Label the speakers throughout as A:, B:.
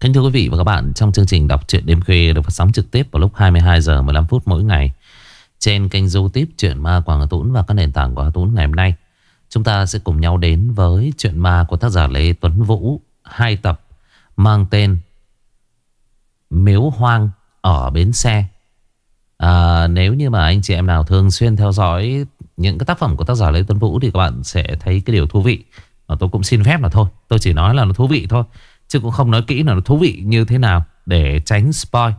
A: Kính thưa quý vị và các bạn, trong chương trình đọc truyện đêm khuya được phát sóng trực tiếp vào lúc 22 giờ 15 phút mỗi ngày trên kênh YouTube truyện ma Quảng Hà Tún và các nền tảng của Hà Tún ngày hôm nay. Chúng ta sẽ cùng nhau đến với truyện ma của tác giả Lê Tuấn Vũ, hai tập mang tên Miếu Hoang ở Bến Xe. À, nếu như mà anh chị em nào thường xuyên theo dõi những cái tác phẩm của tác giả Lê Tuấn Vũ thì các bạn sẽ thấy cái điều thú vị. Và tôi cũng xin phép là thôi, tôi chỉ nói là nó thú vị thôi. Chứ cũng không nói kỹ là nó thú vị như thế nào Để tránh spoil.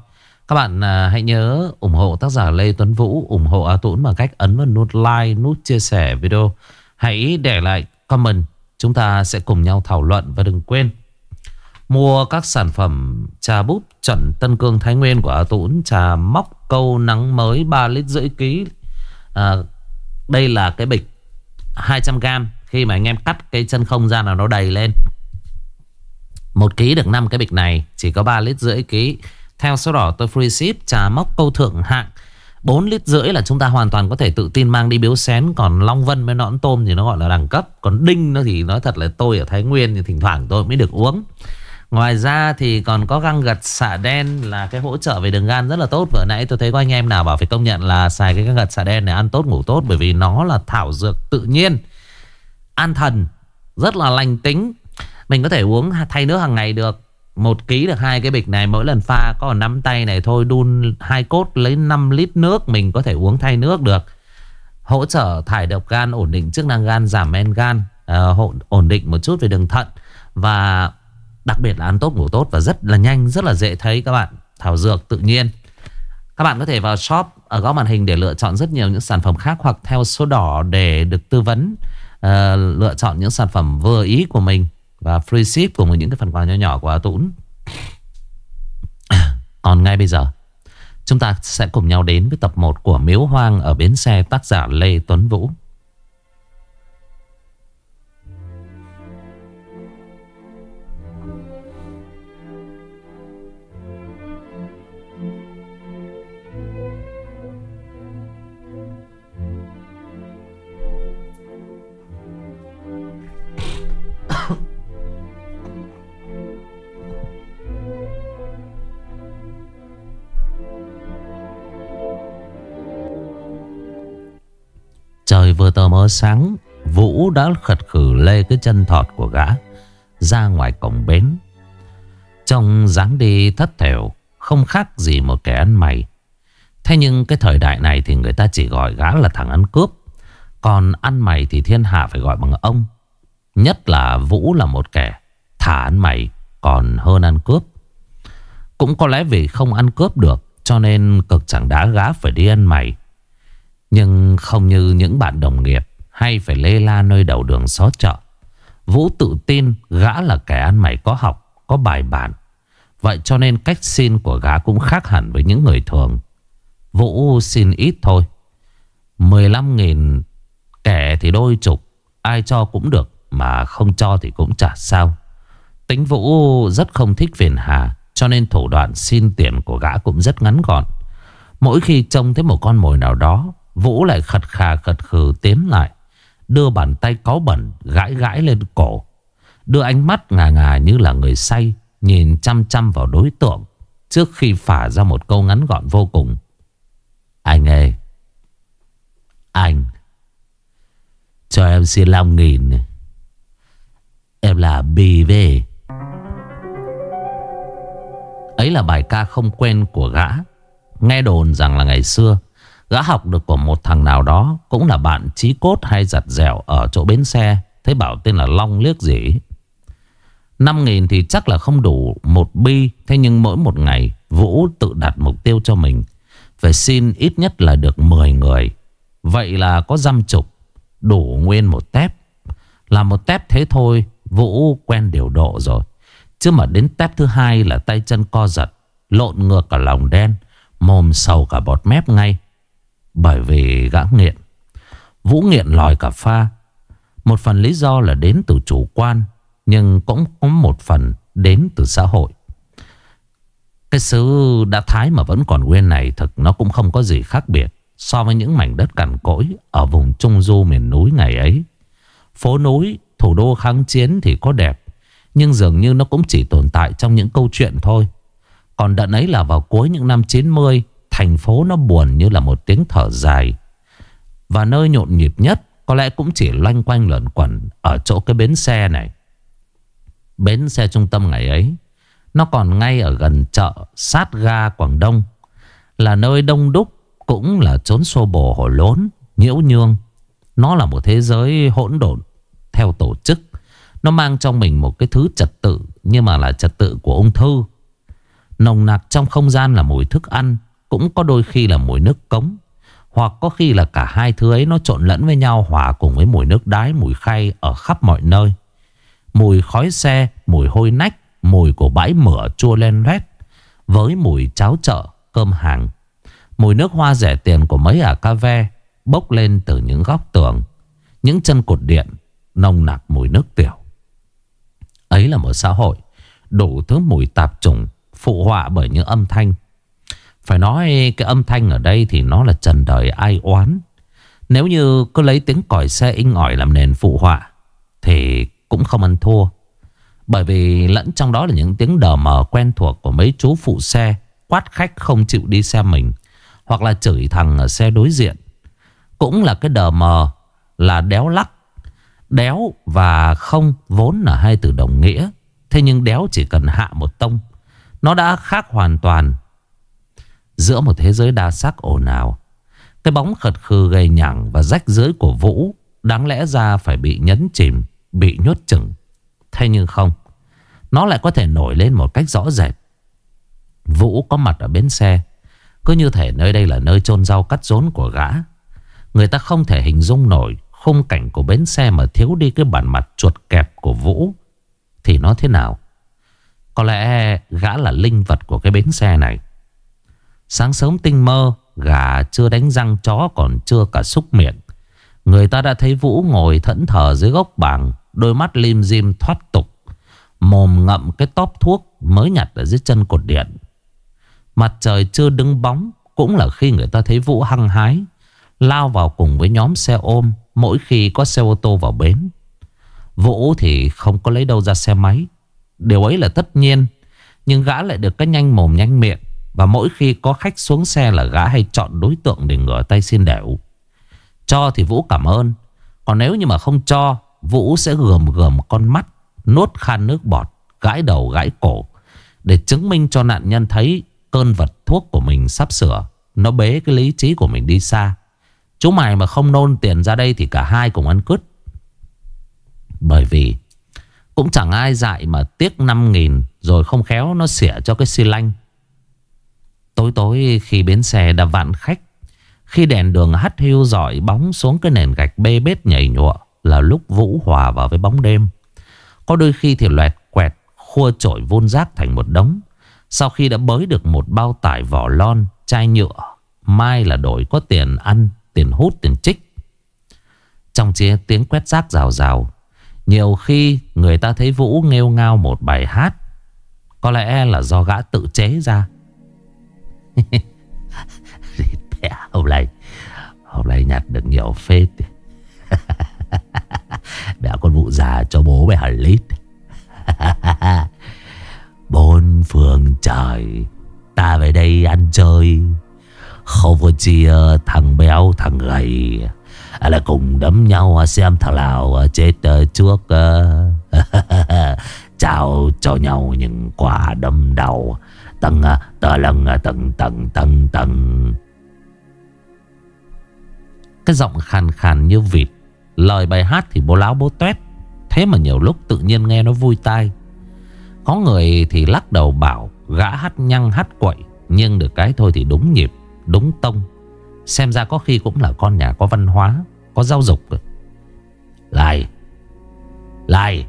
A: Các bạn à, hãy nhớ ủng hộ tác giả Lê Tuấn Vũ Ủng hộ A Tuấn bằng cách ấn vào nút like Nút chia sẻ video. Hãy để lại comment Chúng ta sẽ cùng nhau thảo luận Và đừng quên Mua các sản phẩm trà búp chuẩn Tân Cương Thái Nguyên của A Tuấn Trà móc câu nắng mới 3 lít rưỡi ký. À, Đây là cái bịch 200g Khi mà anh em cắt cái chân không ra là nó đầy lên một ký được 5 cái bịch này, Chỉ có 3 lít rưỡi ký. Theo số đỏ, tôi free ship, Trà móc câu thượng hạng. 4 lít rưỡi là chúng ta hoàn toàn có thể tự tin mang đi biếu xén. Còn Long Vân với nõn tôm thì nó gọi là đẳng cấp. Còn Đinh nó thì nói thật là tôi ở Thái Nguyên Thì thỉnh thoảng tôi mới được uống. Ngoài ra thì còn có găng gật xạ đen Là cái hỗ trợ về đường gan rất là tốt. Vừa nãy tôi thấy có anh em nào bảo phải công nhận là Xài cái găng gật xạ đen này ăn tốt, ngủ tốt Bởi vì nó là thảo dược tự nhiên. An thần, Rất là lành tính mình có thể uống thay nước hàng ngày được. Một ký được hai cái bịch này Mỗi lần pha có nắm tay này thôi Đun hai cốt lấy 5 lít nước Mình có thể uống thay nước được. Hỗ trợ thải độc gan Ổn định chức năng gan Giảm men gan uh, Ổn định một chút về đường thận. Và đặc biệt là ăn tốt ngủ tốt Và rất là nhanh rất là dễ thấy các bạn. Thảo dược tự nhiên. Các bạn có thể vào shop ở góc màn hình Để lựa chọn rất nhiều những sản phẩm khác Hoặc theo số đỏ để được tư vấn uh, Lựa chọn những sản phẩm vừa ý của mình và free ship cùng với những cái phần quà nhỏ nhỏ của A Tũng. Còn ngay bây giờ, Chúng ta sẽ cùng nhau đến với tập 1 của Miếu Hoang ở Bến Xe tác giả Lê Tuấn Vũ. Sáng, Vũ đã khật khử lê cái chân thọt của gã, Ra ngoài cổng bến. Trông dáng đi thất thểu, Không khác gì một kẻ ăn mày. Thế nhưng cái thời đại này Thì người ta chỉ gọi gã là thằng ăn cướp. Còn ăn mày thì thiên hạ phải gọi bằng ông. Nhất là Vũ là một kẻ Thả ăn mày, còn hơn ăn cướp. Cũng có lẽ vì không ăn cướp được, Cho nên cực chẳng đá gã phải đi ăn mày. Nhưng không như những bạn đồng nghiệp hay phải lê la nơi đầu đường xó chợ. Vũ tự tin gã là kẻ ăn mày có học, Có bài bản. Vậy cho nên cách xin của gã cũng khác hẳn với những người thường. Vũ xin ít thôi. 15.000 kẻ thì đôi chục, Ai cho cũng được, Mà không cho thì cũng chả sao. Tính Vũ rất không thích phiền hà, Cho nên thủ đoạn xin tiền của gã cũng rất ngắn gọn. Mỗi khi trông thấy một con mồi nào đó, Vũ lại khật khà khật khử tiến lại. Đưa bàn tay có bẩn gãi gãi lên cổ, Đưa ánh mắt ngà ngà như là người say, Nhìn chăm chăm vào đối tượng Trước khi phả ra một câu ngắn gọn vô cùng. Anh ơi, Anh, Cho em xin lòng nghìn. Em là bì về Ấy là bài ca không quen của gã, Nghe đồn rằng là ngày xưa Gã học được của một thằng nào đó Cũng là bạn trí cốt hay giặt dẻo Ở chỗ bến xe, thấy bảo tên là Long liếc gì? Năm nghìn thì chắc là không đủ một bi, Thế nhưng mỗi một ngày, Vũ tự đặt mục tiêu cho mình. Phải xin ít nhất là được 10 người. Vậy là có dăm chục, Đủ nguyên một tép. Là một tép thế thôi, Vũ quen điều độ rồi. Chứ mà đến tép thứ hai là tay chân co giật, Lộn ngược cả lòng đen, Mồm sầu cả bọt mép ngay bởi vì gã nghiện. Vũ nghiện lòi cả pha. Một phần lý do là đến từ chủ quan Nhưng cũng có một phần đến từ xã hội. Cái xứ đã thái mà vẫn còn nguyên này Thực nó cũng không có gì khác biệt So với những mảnh đất cằn cỗi Ở vùng Trung Du miền núi ngày ấy. Phố núi, thủ đô kháng chiến thì có đẹp Nhưng dường như nó cũng chỉ tồn tại trong những câu chuyện thôi. Còn đợt ấy là vào cuối những năm 90 Thành phố nó buồn như là một tiếng thở dài. Và nơi nhộn nhịp nhất Có lẽ cũng chỉ loanh quanh lợn quẩn Ở chỗ cái bến xe này. Bến xe trung tâm ngày ấy, Nó còn ngay ở gần chợ Sát ga, Quảng Đông, Là nơi đông đúc Cũng là trốn xô bồ hổ lốn, Nhiễu nhương. Nó là một thế giới hỗn độn Theo tổ chức. Nó mang trong mình một cái thứ trật tự, Nhưng mà là trật tự của ung thư. Nồng nặc trong không gian là mùi thức ăn cũng có đôi khi là mùi nước cống Hoặc có khi là cả hai thứ ấy nó trộn lẫn với nhau Hòa cùng với mùi nước đái, mùi khay ở khắp mọi nơi. Mùi khói xe, mùi hôi nách Mùi của bãi mửa chua len loét Với mùi cháo chợ, cơm hàng. Mùi nước hoa rẻ tiền của mấy ả ca ve Bốc lên từ những góc tường Những chân cột điện Nồng nặc mùi nước tiểu. Ấy là một xã hội Đủ thứ mùi tạp trùng Phụ họa bởi những âm thanh. Phải nói cái âm thanh ở đây Thì nó là trần đời ai oán. Nếu như cứ lấy tiếng còi xe inh ỏi Làm nền phụ họa, Thì cũng không ăn thua. Bởi vì lẫn trong đó là những tiếng đờ mờ quen thuộc Của mấy chú phụ xe Quát khách không chịu đi xe mình, Hoặc là chửi thằng ở xe đối diện. Cũng là cái đờ mờ Là đéo lắc, Đéo và không vốn là hai từ đồng nghĩa. Thế nhưng đéo chỉ cần hạ một tông, Nó đã khác hoàn toàn Giữa một thế giới đa sắc ồn ào. Cái bóng khật khư gầy nhẳng và rách rưới của Vũ Đáng lẽ ra phải bị nhấn chìm, Bị nhốt chừng Thế nhưng không, Nó lại có thể nổi lên một cách rõ rệt. Vũ có mặt ở bến xe, Cứ như thể nơi đây là nơi chôn rau cắt rốn của gã. Người ta không thể hình dung nổi Khung cảnh của bến xe mà thiếu đi cái bản mặt chuột kẹp của Vũ. Thì nó thế nào? Có lẽ gã là linh vật của cái bến xe này. Sáng sớm tinh mơ, Gà chưa đánh răng, chó còn chưa cả xúc miệng. Người ta đã thấy Vũ ngồi thẫn thờ dưới gốc bàng, Đôi mắt lim dim thoát tục, Mồm ngậm cái tóp thuốc mới nhặt ở dưới chân cột điện. Mặt trời chưa đứng bóng, Cũng là khi người ta thấy Vũ hăng hái, Lao vào cùng với nhóm xe ôm, Mỗi khi có xe ô tô vào bến. Vũ thì không có lấy đâu ra xe máy. Điều ấy là tất nhiên, Nhưng gã lại được cái nhanh mồm nhanh miệng. Và mỗi khi có khách xuống xe là gã hay chọn đối tượng để ngửa tay xin đẻo. Cho thì Vũ cảm ơn. Còn nếu như mà không cho, Vũ sẽ gườm gườm con mắt Nốt khan nước bọt, Gãi đầu gãi cổ, Để chứng minh cho nạn nhân thấy Cơn vật thuốc của mình sắp sửa. Nó bế cái lý trí của mình đi xa. Chú mày mà không nôn tiền ra đây Thì cả hai cùng ăn cứt. Bởi vì Cũng chẳng ai dạy mà tiếc 5.000 Rồi không khéo nó xỉa cho cái xi lanh. Tối tối khi bến xe đã vạn khách, Khi đèn đường hắt hiu dọi bóng xuống cái nền gạch bê bết nhảy nhụa Là lúc Vũ hòa vào với bóng đêm. Có đôi khi thì loẹt quẹt Khua trội vun rác thành một đống. Sau khi đã bới được một bao tải vỏ lon, Chai nhựa, Mai là đổi có tiền ăn, Tiền hút, tiền trích Trong chia tiếng quét rác rào rào, Nhiều khi người ta thấy Vũ nghêu ngao một bài hát. Có lẽ là do gã tự chế ra hôm nay Hôm nay nhặt được nhiều phết. Mẹ con vụ già cho bố mẹ hẳn lít. Bốn phường trời, Ta về đây ăn chơi. Không có chia thằng béo, thằng gầy, Là cùng đấm nhau xem thằng nào chết ờ, trước ờ. Chào cho nhau những quả đâm đầu. Tầng à, tờ lần à, tầng tầng tầng tầng. Cái giọng khàn khàn như vịt. Lời bài hát thì bố láo bố tuét. Thế mà nhiều lúc tự nhiên nghe nó vui tai. Có người thì lắc đầu bảo, Gã hát nhăng hát quậy, Nhưng được cái thôi thì đúng nhịp, Đúng tông. Xem ra có khi cũng là con nhà có văn hóa, Có giáo dục Lại Lại,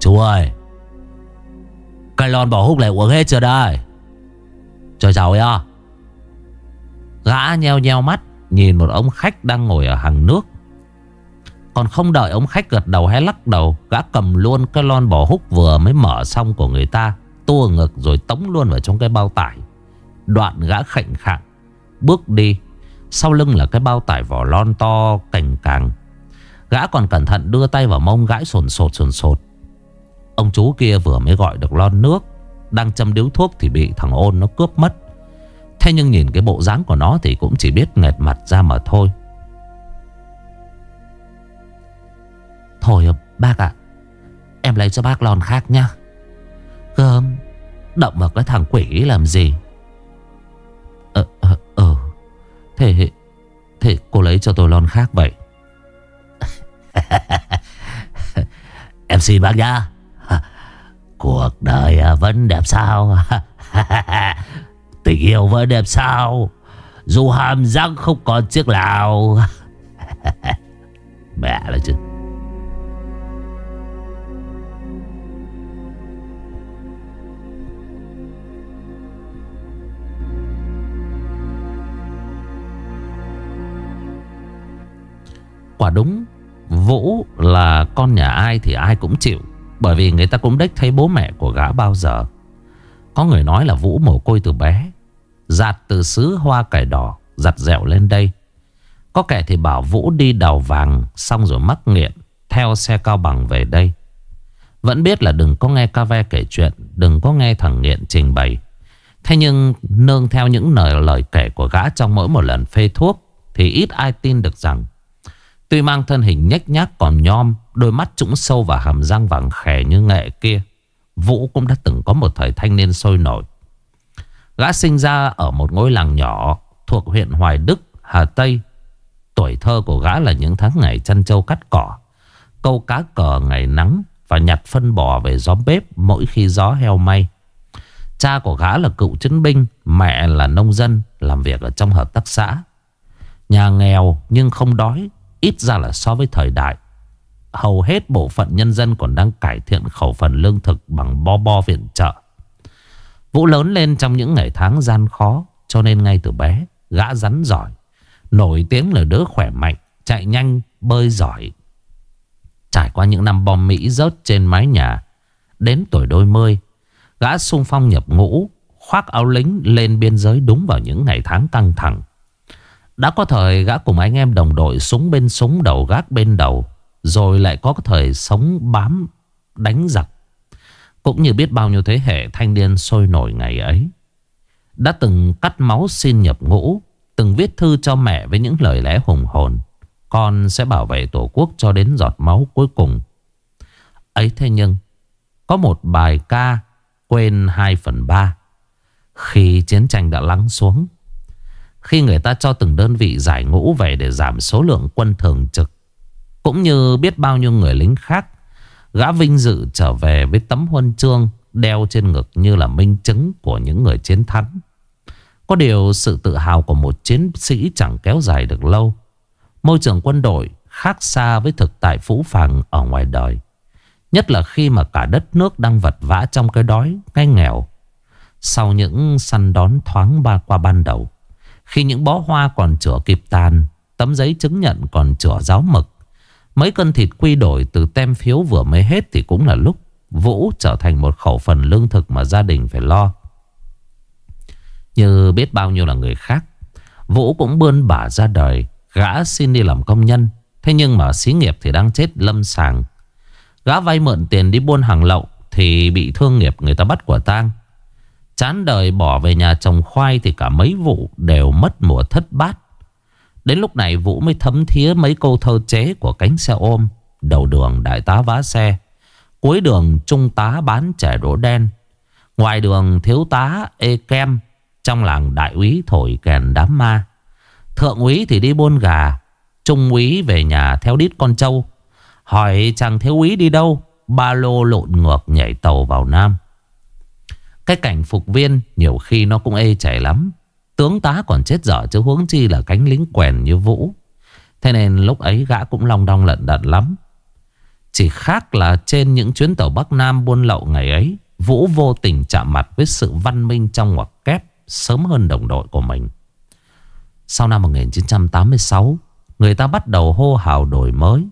A: Chú ơi, cái lon bỏ hút lại uống hết chưa đây? Cho chào ya. Gã nheo nheo mắt, Nhìn một ông khách đang ngồi ở hàng nước. Còn không đợi ông khách gật đầu hay lắc đầu, Gã cầm luôn cái lon bò húc vừa mới mở xong của người ta, Tua ngực rồi tống luôn vào trong cái bao tải. Đoạn gã khệnh khạng, Bước đi. Sau lưng là cái bao tải vỏ lon to, cành càng. Gã còn cẩn thận đưa tay vào mông gãi sồn sột sồn sột. Ông chú kia vừa mới gọi được lon nước đang châm điếu thuốc thì bị thằng ôn nó cướp mất. Thế nhưng nhìn cái bộ dáng của nó Thì cũng chỉ biết nghẹt mặt ra mà thôi. Thôi bác ạ Em lấy cho bác lon khác nha cơm, Động vào cái thằng quỷ làm gì? Ờ ờ ờ Thế Thế cô lấy cho tôi lon khác vậy. Em xin bác nhá. Cuộc đời à, vẫn đẹp sao? Tình yêu vẫn đẹp sao? Dù hàm răng không còn chiếc lào. Mẹ là chứ. Quả đúng, Vũ là con nhà ai thì ai cũng chịu. Bởi vì người ta cũng đếch thấy bố mẹ của gã bao giờ. Có người nói là Vũ mồ côi từ bé. Giạt từ xứ hoa cải đỏ Giặt dẹo lên đây. Có kẻ thì bảo Vũ đi đào vàng Xong rồi mắc nghiện Theo xe cao bằng về đây. Vẫn biết là đừng có nghe ca ve kể chuyện Đừng có nghe thằng nghiện trình bày. Thế nhưng nương theo những lời, lời kể của gã trong mỗi một lần phê thuốc Thì ít ai tin được rằng Tuy mang thân hình nhếch nhác còn nhom Đôi mắt trũng sâu và hàm răng vàng khè như nghệ kia Vũ cũng đã từng có một thời thanh niên sôi nổi. Gã sinh ra ở một ngôi làng nhỏ Thuộc huyện Hoài Đức, Hà Tây. Tuổi thơ của gã là những tháng ngày chăn trâu cắt cỏ Câu cá cờ ngày nắng Và nhặt phân bò về gió bếp mỗi khi gió heo may. Cha của gã là cựu chiến binh Mẹ là nông dân Làm việc ở trong hợp tác xã. Nhà nghèo nhưng không đói Ít ra là so với thời đại. Hầu hết bộ phận nhân dân còn đang cải thiện khẩu phần lương thực bằng bo bo viện trợ. Vũ lớn lên trong những ngày tháng gian khó Cho nên ngay từ bé Gã rắn giỏi Nổi tiếng là đứa khỏe mạnh Chạy nhanh, bơi giỏi. Trải qua những năm bom Mỹ rớt trên mái nhà Đến tuổi đôi mươi Gã sung phong nhập ngũ Khoác áo lính lên biên giới đúng vào những ngày tháng căng thẳng đã có thời gã cùng anh em đồng đội súng bên súng đầu gác bên đầu. Rồi lại có thời sống bám đánh giặc. Cũng như biết bao nhiêu thế hệ thanh niên sôi nổi ngày ấy. Đã từng cắt máu xin nhập ngũ. Từng viết thư cho mẹ với những lời lẽ hùng hồn. Con sẽ bảo vệ tổ quốc cho đến giọt máu cuối cùng. Ấy thế nhưng, Có một bài ca Quên 2 phần 3 Khi chiến tranh đã lắng xuống khi người ta cho từng đơn vị giải ngũ về để giảm số lượng quân thường trực Cũng như biết bao nhiêu người lính khác Gã vinh dự trở về với tấm huân chương Đeo trên ngực như là minh chứng của những người chiến thắng. Có điều sự tự hào của một chiến sĩ chẳng kéo dài được lâu. Môi trường quân đội khác xa với thực tại phũ phàng ở ngoài đời Nhất là khi mà cả đất nước đang vật vã trong cái đói, cái nghèo. Sau những săn đón thoáng ba qua ban đầu khi những bó hoa còn chữa kịp tàn, Tấm giấy chứng nhận còn chữa giáo mực. Mấy cân thịt quy đổi từ tem phiếu vừa mới hết Thì cũng là lúc Vũ trở thành một khẩu phần lương thực mà gia đình phải lo. Như biết bao nhiêu là người khác, Vũ cũng bươn bả ra đời, Gã xin đi làm công nhân, Thế nhưng mà xí nghiệp thì đang chết lâm sàng. Gã vay mượn tiền đi buôn hàng lậu Thì bị thương nghiệp người ta bắt quả tang. Chán đời bỏ về nhà trồng khoai thì cả mấy vụ đều mất mùa thất bát. Đến lúc này Vũ mới thấm thía mấy câu thơ chế của cánh xe ôm. Đầu đường đại tá vá xe. Cuối đường trung tá bán trẻ đỗ đen. Ngoài đường thiếu tá ê kem. Trong làng đại úy thổi kèn đám ma. Thượng úy thì đi buôn gà. Trung úy về nhà theo đít con trâu. Hỏi chàng thiếu úy đi đâu? Ba lô lộn ngược nhảy tàu vào Nam. Cái cảnh phục viên nhiều khi nó cũng ê chảy lắm. Tướng tá còn chết dở chứ huống chi là cánh lính quèn như Vũ. Thế nên lúc ấy gã cũng long đong lận đận lắm. Chỉ khác là trên những chuyến tàu Bắc Nam buôn lậu ngày ấy, Vũ vô tình chạm mặt với sự văn minh trong ngoặc kép sớm hơn đồng đội của mình. Sau năm 1986, người ta bắt đầu hô hào đổi mới.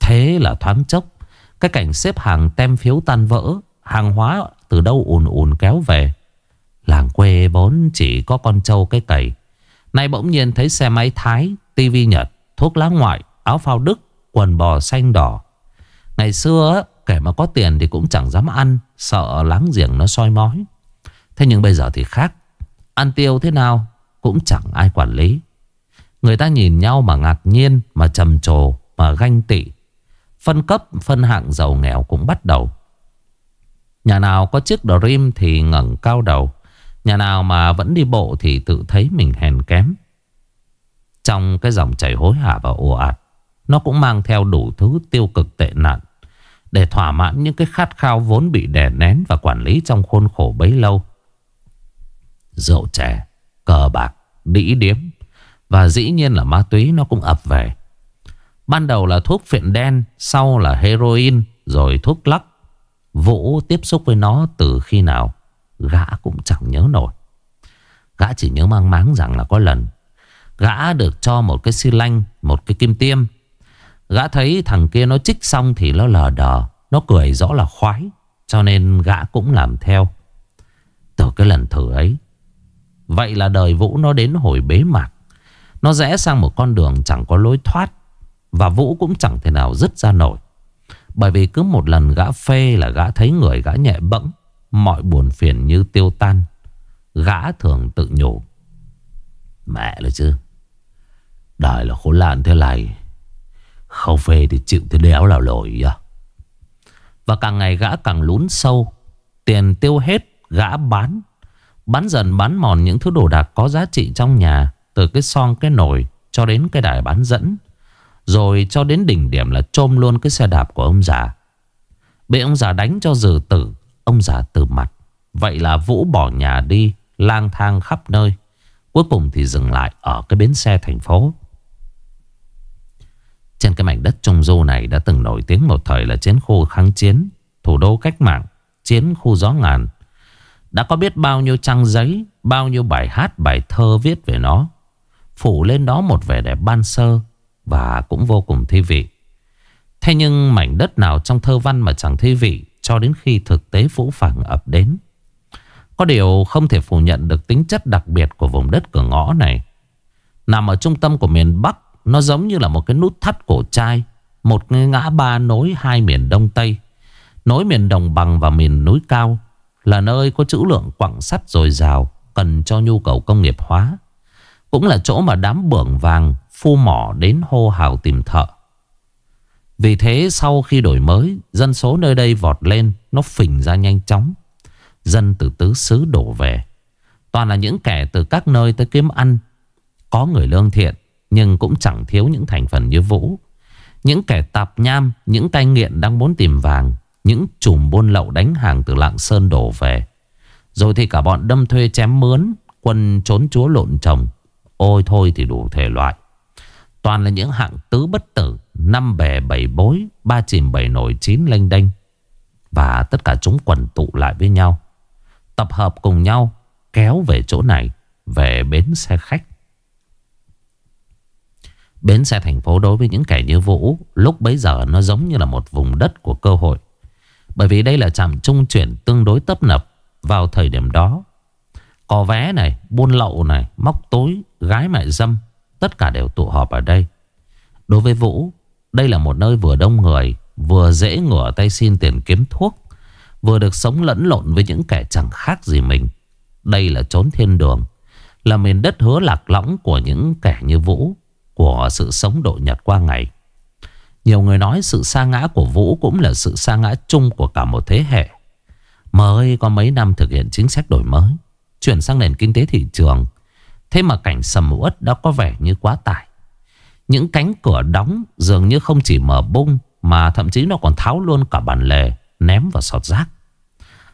A: Thế là thoáng chốc, cái cảnh xếp hàng tem phiếu tan vỡ, hàng hóa từ đâu ùn ùn kéo về? Làng quê vốn chỉ có con trâu cái cày. Nay bỗng nhiên thấy xe máy Thái tivi Nhật, Thuốc lá ngoại, Áo phao Đức, Quần bò xanh đỏ. Ngày xưa kể mà có tiền thì cũng chẳng dám ăn, Sợ láng giềng nó soi mói. Thế nhưng bây giờ thì khác. Ăn tiêu thế nào cũng chẳng ai quản lý. Người ta nhìn nhau mà ngạc nhiên, Mà trầm trồ, Mà ganh tị. Phân cấp, phân hạng giàu nghèo cũng bắt đầu. Nhà nào có chiếc Dream thì ngẩng cao đầu. Nhà nào mà vẫn đi bộ thì tự thấy mình hèn kém. Trong cái dòng chảy hối hả và ồ ạt Nó cũng mang theo đủ thứ tiêu cực tệ nạn. Để thỏa mãn những cái khát khao vốn bị đè nén và quản lý trong khuôn khổ bấy lâu. Rượu chè, cờ bạc, đĩ điếm. Và dĩ nhiên là ma túy nó cũng ập về. Ban đầu là thuốc phiện đen Sau là heroin Rồi thuốc lắc. Vũ tiếp xúc với nó từ khi nào, Gã cũng chẳng nhớ nổi. Gã chỉ nhớ mang máng rằng là có lần, Gã được cho một cái xi lanh, Một cái kim tiêm. Gã thấy thằng kia nó chích xong Thì nó lờ đờ, Nó cười rõ là khoái, Cho nên gã cũng làm theo. Từ cái lần thử ấy, Vậy là đời Vũ nó đến hồi bế mạc. Nó rẽ sang một con đường chẳng có lối thoát, Và Vũ cũng chẳng thể nào dứt ra nổi. Bởi vì cứ một lần gã phê là gã thấy người gã nhẹ bẫng, Mọi buồn phiền như tiêu tan. Gã thường tự nhủ, Mẹ là chứ, Đời là khổ nạn thế này Không phê thì chịu thế đéo là lỗi à. Và càng ngày gã càng lún sâu, Tiền tiêu hết, Gã bán. Bán dần bán mòn những thứ đồ đạc có giá trị trong nhà, Từ cái son, cái nồi Cho đến cái đài bán dẫn. Rồi cho đến đỉnh điểm là trôm luôn cái xe đạp của ông già. Bị ông già đánh cho dừ tử, Ông già từ mặt. Vậy là Vũ bỏ nhà đi, Lang thang khắp nơi. Cuối cùng thì dừng lại ở cái bến xe thành phố. Trên cái mảnh đất Trung Du này Đã từng nổi tiếng một thời là chiến khu kháng chiến, Thủ đô cách mạng, Chiến khu gió ngàn. Đã có biết bao nhiêu trang giấy, Bao nhiêu bài hát, bài thơ viết về nó. Phủ lên đó một vẻ đẹp ban sơ và cũng vô cùng thi vị Thế nhưng mảnh đất nào trong thơ văn mà chẳng thi vị cho đến khi thực tế phũ phàng ập đến. Có điều không thể phủ nhận được tính chất đặc biệt của vùng đất cửa ngõ này. Nằm ở trung tâm của miền Bắc, nó giống như là một cái nút thắt cổ chai, một ngã ba nối hai miền Đông Tây, nối miền đồng bằng và miền núi cao, là nơi có trữ lượng quặng sắt dồi dào, cần cho nhu cầu công nghiệp hóa. Cũng là chỗ mà đám bưởng vàng phu mỏ đến hô hào tìm thợ. Vì thế sau khi đổi mới, Dân số nơi đây vọt lên, Nó phình ra nhanh chóng. Dân từ tứ xứ đổ về. Toàn là những kẻ từ các nơi tới kiếm ăn. Có người lương thiện, Nhưng cũng chẳng thiếu những thành phần như Vũ. Những kẻ tạp nham, Những tay nghiện đang muốn tìm vàng, Những chùm buôn lậu đánh hàng từ Lạng Sơn đổ về. Rồi thì cả bọn đâm thuê chém mướn, Quân trốn chúa lộn chồng. Ôi thôi thì đủ thể loại. Toàn là những hạng tứ bất tử Năm bè bảy bối Ba chìm bảy nổi chín lênh đênh. Và tất cả chúng quần tụ lại với nhau Tập hợp cùng nhau Kéo về chỗ này Về bến xe khách. Bến xe thành phố đối với những kẻ như Vũ Lúc bấy giờ nó giống như là một vùng đất của cơ hội. Bởi vì đây là trạm trung chuyển tương đối tấp nập Vào thời điểm đó. Có vé này, buôn lậu này, móc tối, gái mại dâm Tất cả đều tụ họp ở đây. Đối với Vũ, Đây là một nơi vừa đông người, Vừa dễ ngửa tay xin tiền kiếm thuốc, Vừa được sống lẫn lộn với những kẻ chẳng khác gì mình. Đây là chốn thiên đường, Là miền đất hứa lạc lõng của những kẻ như Vũ, Của sự sống độ nhật qua ngày. Nhiều người nói sự sa ngã của Vũ Cũng là sự sa ngã chung của cả một thế hệ. Mới có mấy năm thực hiện chính sách đổi mới, Chuyển sang nền kinh tế thị trường Thế mà cảnh sầm uất đã có vẻ như quá tải. Những cánh cửa đóng dường như không chỉ mở bung, Mà thậm chí nó còn tháo luôn cả bàn lề, Ném vào sọt rác.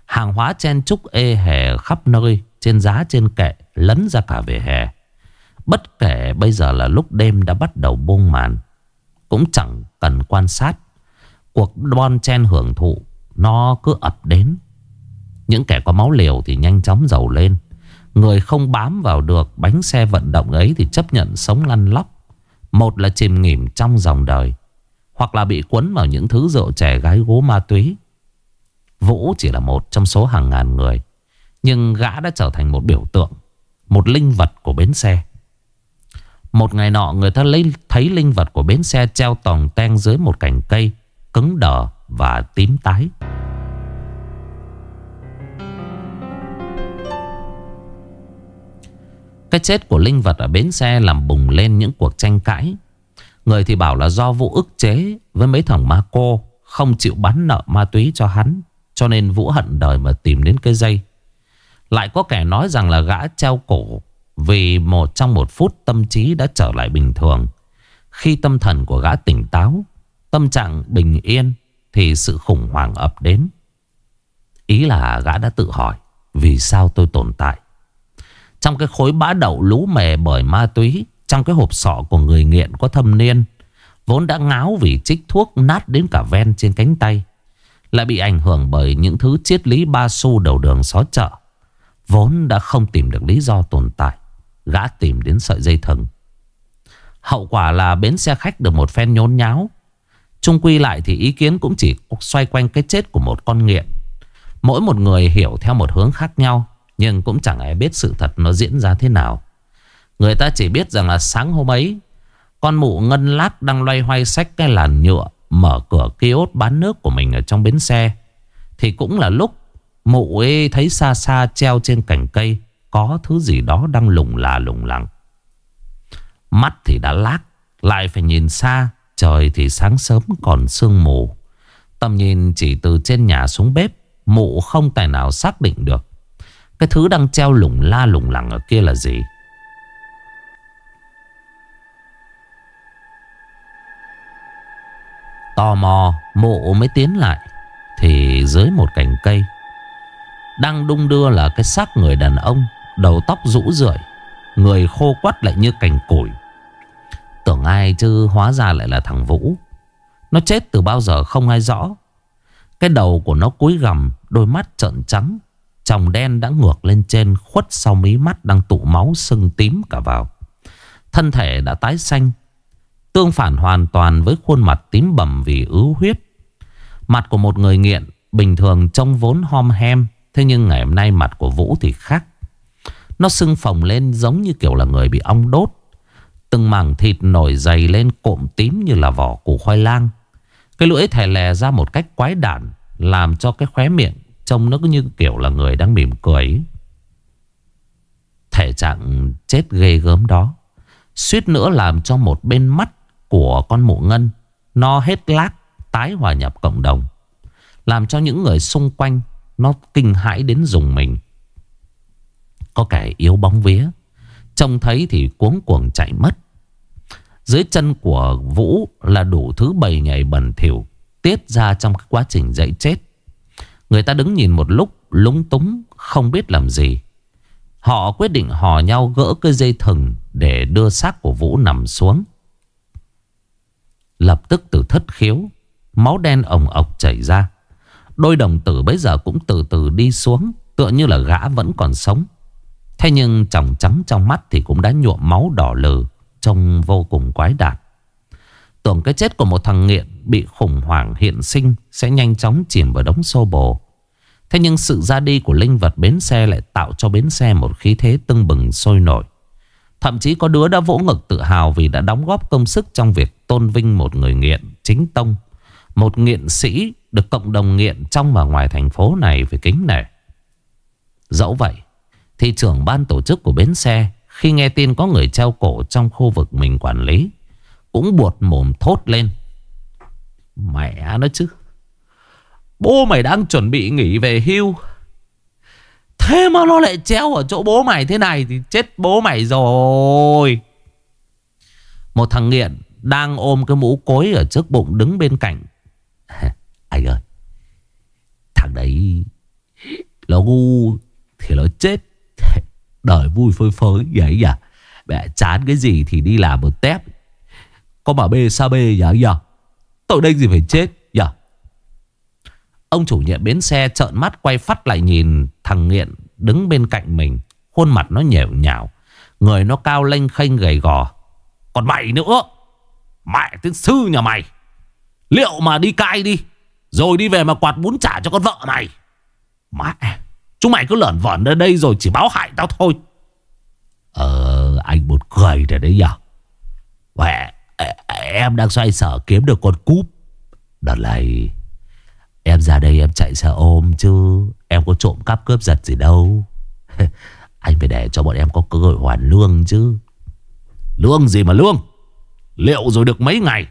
A: Hàng hóa chen trúc ê hề khắp nơi, Trên giá trên kệ, Lấn ra cả về hè. Bất kể bây giờ là lúc đêm đã bắt đầu buông màn, Cũng chẳng cần quan sát. Cuộc bon chen hưởng thụ, Nó cứ ập đến. Những kẻ có máu liều thì nhanh chóng giàu lên. Người không bám vào được bánh xe vận động ấy thì chấp nhận sống lăn lóc. Một là chìm nghỉm trong dòng đời. Hoặc là bị cuốn vào những thứ rượu trẻ gái gố ma túy. Vũ chỉ là một trong số hàng ngàn người. Nhưng gã đã trở thành một biểu tượng. Một linh vật của bến xe. Một ngày nọ người ta lấy, thấy linh vật của bến xe treo tòng ten dưới một cành cây. Cứng đờ và tím tái. Cái chết của linh vật ở bến xe làm bùng lên những cuộc tranh cãi. Người thì bảo là do Vũ ức chế với mấy thằng ma cô không chịu bán nợ ma túy cho hắn. Cho nên Vũ hận đời mà tìm đến cái dây. Lại có kẻ nói rằng là gã treo cổ vì một trong một phút tâm trí đã trở lại bình thường. Khi tâm thần của gã tỉnh táo, tâm trạng bình yên thì sự khủng hoảng ập đến. Ý là gã đã tự hỏi vì sao tôi tồn tại. Trong cái khối bã đậu lú mề bởi ma túy, Trong cái hộp sọ của người nghiện có thâm niên, Vốn đã ngáo vì trích thuốc nát đến cả ven trên cánh tay, Lại bị ảnh hưởng bởi những thứ triết lý ba xu đầu đường xó chợ, Vốn đã không tìm được lý do tồn tại, Gã tìm đến sợi dây thừng. Hậu quả là bến xe khách được một phen nhốn nháo. Trung quy lại thì ý kiến cũng chỉ xoay quanh cái chết của một con nghiện. Mỗi một người hiểu theo một hướng khác nhau nhưng cũng chẳng ai biết sự thật nó diễn ra thế nào. Người ta chỉ biết rằng là sáng hôm ấy, Con mụ ngân lác đang loay hoay sách cái làn nhựa Mở cửa kiosk bán nước của mình ở trong bến xe. Thì cũng là lúc Mụ ấy thấy xa xa treo trên cành cây, Có thứ gì đó đang lùng là lùng lặng Mắt thì đã lác, Lại phải nhìn xa, Trời thì sáng sớm còn sương mù. Tầm nhìn chỉ từ trên nhà xuống bếp, Mụ không tài nào xác định được cái thứ đang treo lủng la lủng lẳng ở kia là gì? Tò mò, mộ mới tiến lại, Thì dưới một cành cây, Đang đung đưa là cái xác người đàn ông, Đầu tóc rũ rượi, Người khô quắt lại như cành củi. Tưởng ai chứ, hóa ra lại là thằng Vũ. Nó chết từ bao giờ không ai rõ. Cái đầu của nó cúi gằm, Đôi mắt trợn trắng Tròng đen đã ngược lên trên, khuất sau mí mắt đang tụ máu sưng tím cả vào. Thân thể đã tái xanh. Tương phản hoàn toàn với khuôn mặt tím bầm vì ứ huyết. Mặt của một người nghiện, bình thường trông vốn hom hem. Thế nhưng ngày hôm nay mặt của Vũ thì khác. Nó sưng phồng lên giống như kiểu là người bị ong đốt. Từng mảng thịt nổi dày lên cộm tím như là vỏ củ khoai lang. Cái lưỡi thè lè ra một cách quái đản, làm cho cái khóe miệng Trông nó cứ như kiểu là người đang mỉm cười. Thể trạng chết ghê gớm đó. Suýt nữa làm cho một bên mắt của con mụ ngân Nó hết lát tái hòa nhập cộng đồng. Làm cho những người xung quanh Nó kinh hãi đến dùng mình. Có kẻ yếu bóng vía. Trông thấy thì cuống cuồng chạy mất. Dưới chân của Vũ là đủ thứ bầy nhảy bẩn thỉu, Tiết ra trong quá trình dậy chết. Người ta đứng nhìn một lúc lúng túng không biết làm gì. Họ quyết định hò nhau gỡ cái dây thừng để đưa xác của Vũ nằm xuống. Lập tức từ thất khiếu, máu đen ồng ọc chảy ra. Đôi đồng tử bây giờ cũng từ từ đi xuống, tựa như là gã vẫn còn sống. Thế nhưng tròng trắng trong mắt thì cũng đã nhuộm máu đỏ lừ, trông vô cùng quái đản. Tưởng cái chết của một thằng nghiện bị khủng hoảng hiện sinh sẽ nhanh chóng chìm vào đống xô bồ. Thế nhưng sự ra đi của linh vật bến xe lại tạo cho bến xe một khí thế tưng bừng sôi nổi. Thậm chí có đứa đã vỗ ngực tự hào vì đã đóng góp công sức trong việc tôn vinh một người nghiện chính tông. Một nghiện sĩ được cộng đồng nghiện trong và ngoài thành phố này phải kính nể. Dẫu vậy, thì trưởng ban tổ chức của bến xe khi nghe tin có người treo cổ trong khu vực mình quản lý cũng buột mồm thốt lên. Mẹ nó chứ, Bố mày đang chuẩn bị nghỉ về hưu. Thế mà nó lại treo ở chỗ bố mày thế này Thì chết bố mày rồi. Một thằng nghiện Đang ôm cái mũ cối ở trước bụng đứng bên cạnh. Anh ơi, Thằng đấy Nó ngu Thì nó chết. Đời vui phơi phới vậy à? Mẹ chán cái gì thì đi làm một tép có mà bê sa bê nhá nhá à? Tội đây gì phải chết nhá Ông chủ nhiệm bến xe trợn mắt quay phát lại nhìn thằng nghiện đứng bên cạnh mình. Khuôn mặt nó nhẻo nhào. Người nó cao lênh khênh gầy gò. Còn mày nữa. Mẹ tiếng sư nhà mày. Liệu mà đi cai đi. Rồi đi về mà quạt bún trả cho con vợ mày. Mẹ. Chúng mày cứ lởn vởn ở đây rồi chỉ báo hại tao thôi. Ờ anh một cười rồi đấy nhở. Mẹ Em đang xoay sở kiếm được con cúp. Đợt này, Em ra đây em chạy xe ôm chứ Em có trộm cắp cướp giật gì đâu. Anh phải để cho bọn em có cơ hội hoàn lương chứ. Lương gì mà lương? Liệu rồi được mấy ngày?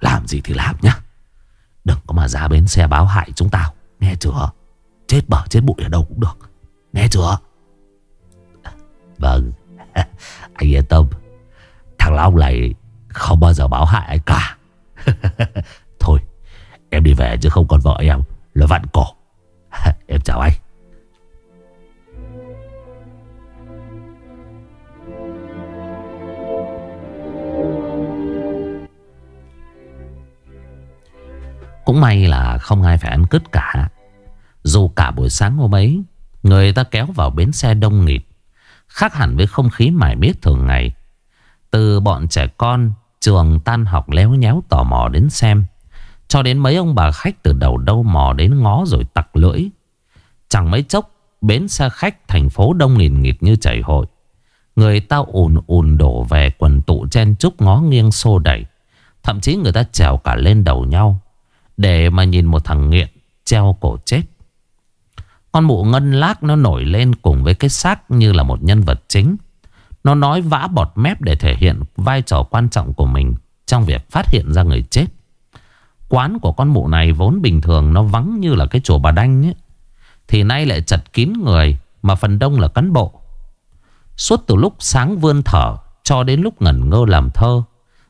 A: Làm gì thì làm nhá. Đừng có mà ra bến xe báo hại chúng tao. Nghe chưa? Chết bở, chết bụi ở đâu cũng được. Nghe chưa? Vâng. Anh yên tâm. Thằng Long này không bao giờ báo hại ai cả. Thôi, Em đi về chứ không còn vợ em. Là vặn cổ. Em chào anh. Cũng may là không ai phải ăn cứt cả. Dù cả buổi sáng hôm ấy, Người ta kéo vào bến xe đông nghịt, Khác hẳn với không khí mải miết thường ngày. Từ bọn trẻ con Trường tan học léo nhéo tò mò đến xem. Cho đến mấy ông bà khách từ đầu đâu mò đến ngó rồi tặc lưỡi. Chẳng mấy chốc, Bến xe khách thành phố đông nghìn nghịt như chảy hội. Người ta ùn ùn đổ về quần tụ chen chúc ngó nghiêng xô đẩy. Thậm chí người ta trèo cả lên đầu nhau, Để mà nhìn một thằng nghiện treo cổ chết. Con mụ ngân lác nó nổi lên cùng với cái xác như là một nhân vật chính. Nó nói vã bọt mép để thể hiện vai trò quan trọng của mình Trong việc phát hiện ra người chết. Quán của con mụ này vốn bình thường, nó vắng như là cái chùa bà đanh ấy. Thì nay lại chật kín người, Mà phần đông là cán bộ. Suốt từ lúc sáng vươn thở Cho đến lúc ngẩn ngơ làm thơ,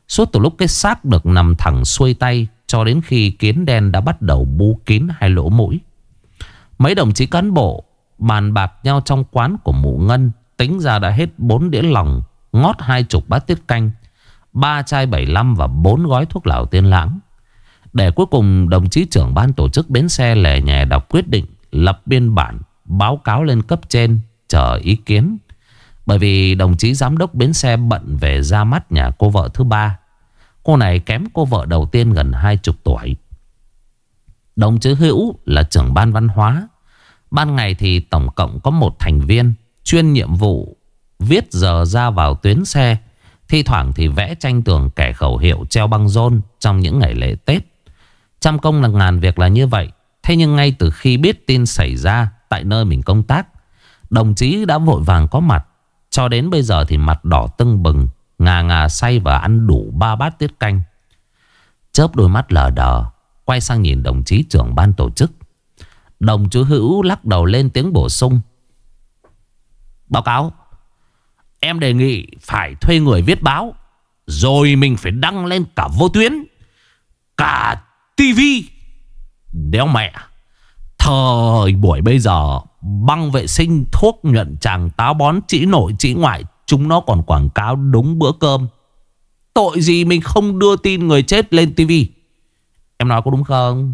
A: Suốt từ lúc cái xác được nằm thẳng xuôi tay Cho đến khi kiến đen đã bắt đầu bu kín hai lỗ mũi. Mấy đồng chí cán bộ Bàn bạc nhau trong quán của mụ Ngân Tính ra đã hết 4 đĩa lòng, Ngót hai chục bát tiết canh, ba chai 75 và bốn gói thuốc lào tiên lãng. Để cuối cùng đồng chí trưởng ban tổ chức bến xe lẻ nhẹ đọc quyết định, Lập biên bản, Báo cáo lên cấp trên, Chờ ý kiến. Bởi vì đồng chí giám đốc bến xe bận về ra mắt nhà cô vợ thứ ba. Cô này kém cô vợ đầu tiên gần hai chục tuổi. Đồng chí Hữu là trưởng ban văn hóa. Ban ngày thì tổng cộng có một thành viên. Chuyên nhiệm vụ Viết giờ ra vào tuyến xe, Thi thoảng thì vẽ tranh tường kẻ khẩu hiệu Treo băng rôn trong những ngày lễ Tết. Trăm công là ngàn việc là như vậy. Thế nhưng ngay từ khi biết tin xảy ra Tại nơi mình công tác, Đồng chí đã vội vàng có mặt. Cho đến bây giờ thì mặt đỏ tưng bừng, Ngà ngà say và ăn đủ ba bát tiết canh. Chớp đôi mắt lờ đờ, Quay sang nhìn đồng chí trưởng ban tổ chức. Đồng chú Hữu lắc đầu lên tiếng bổ sung. Báo cáo. Em đề nghị phải thuê người viết báo, Rồi mình phải đăng lên cả vô tuyến, Cả tivi Đéo mẹ, Thời buổi bây giờ, Băng vệ sinh, thuốc nhuận chàng táo bón, chỉ nội, chỉ ngoại, Chúng nó còn quảng cáo đúng bữa cơm. Tội gì mình không đưa tin người chết lên tivi Em nói có đúng không?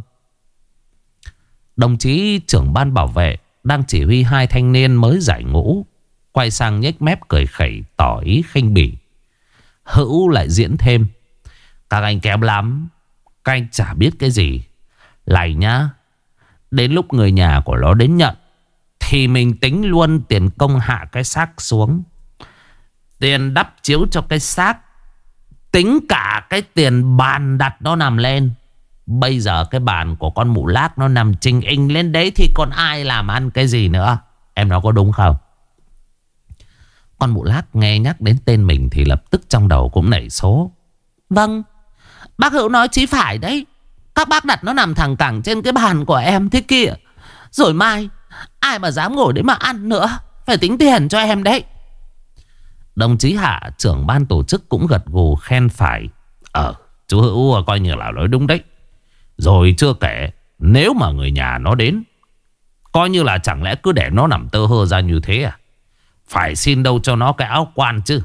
A: Đồng chí trưởng ban bảo vệ Đang chỉ huy hai thanh niên mới giải ngũ. Quay sang nhếch mép cười khẩy Tỏ ý khinh bỉ. Hữu lại diễn thêm, Các anh kém lắm, Các anh chả biết cái gì. Lại nhá, Đến lúc người nhà của nó đến nhận, Thì mình tính luôn tiền công hạ cái xác xuống. Tiền đắp chiếu cho cái xác, Tính cả cái tiền bàn đặt nó nằm lên. Bây giờ cái bàn của con mụ lát Nó nằm trình in lên đấy Thì còn ai làm ăn cái gì nữa? Em nói có đúng không? Con mụ lát nghe nhắc đến tên mình Thì lập tức trong đầu cũng nảy số. Vâng Bác Hữu nói chí phải đấy. Các bác đặt nó nằm thẳng cẳng trên cái bàn của em thế kia. Rồi mai Ai mà dám ngồi đấy mà ăn nữa Phải tính tiền cho em đấy. Đồng chí Hạ trưởng ban tổ chức cũng gật gù khen phải. Ờ chú Hữu coi như là nói đúng đấy. Rồi chưa kể Nếu mà người nhà nó đến Coi như là chẳng lẽ cứ để nó nằm tơ hơ ra như thế à phải xin đâu cho nó cái áo quan chứ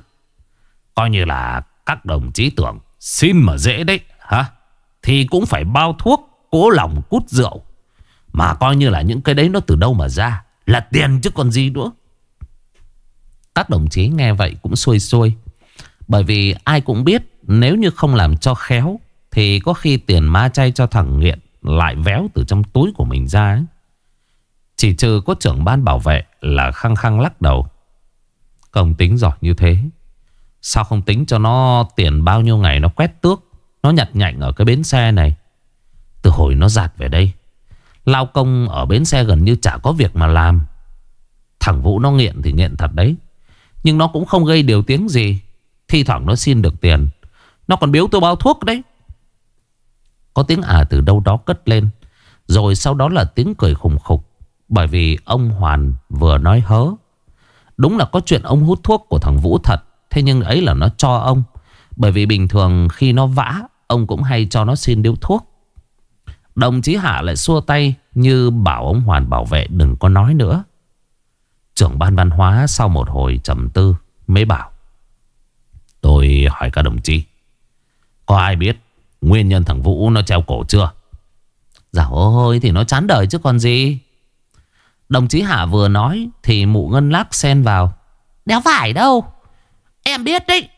A: Coi như là các đồng chí tưởng Xin mà dễ đấy, hả Thì cũng phải bao thuốc, Cố lòng cút rượu Mà coi như là những cái đấy nó từ đâu mà ra Là tiền chứ còn gì nữa các đồng chí nghe vậy cũng xuôi xuôi. Bởi vì ai cũng biết, nếu như không làm cho khéo, thì có khi tiền ma chay cho thằng nghiện lại véo từ trong túi của mình ra ấy. Chỉ trừ có trưởng ban bảo vệ là khăng khăng lắc đầu. Công tính giỏi như thế. Sao không tính cho nó tiền bao nhiêu ngày nó quét tước. Nó nhặt nhạnh ở cái bến xe này. Từ hồi nó giạt về đây. Lao công ở bến xe gần như chả có việc mà làm Thằng Vũ nó nghiện thì nghiện thật đấy, Nhưng nó cũng không gây điều tiếng gì Thi thoảng nó xin được tiền, Nó còn biếu tôi bao thuốc đấy Có tiếng à từ đâu đó cất lên, Rồi sau đó là tiếng cười khùng khục, Bởi vì ông Hoàn vừa nói hớ Đúng là có chuyện ông hút thuốc của thằng Vũ thật. Thế nhưng ấy là nó cho ông. Bởi vì bình thường khi nó vã, Ông cũng hay cho nó xin điếu thuốc. Đồng chí Hạ lại xua tay Như bảo ông Hoàn bảo vệ đừng có nói nữa. Trưởng ban văn hóa sau một hồi trầm tư Mới bảo, Tôi hỏi các đồng chí, Có ai biết Nguyên nhân thằng Vũ nó treo cổ chưa? Dạ ôi thì nó chán đời chứ còn gì. Đồng chí Hạ vừa nói Thì mụ ngân lắc xen vào. Đéo phải đâu. Em biết đấy.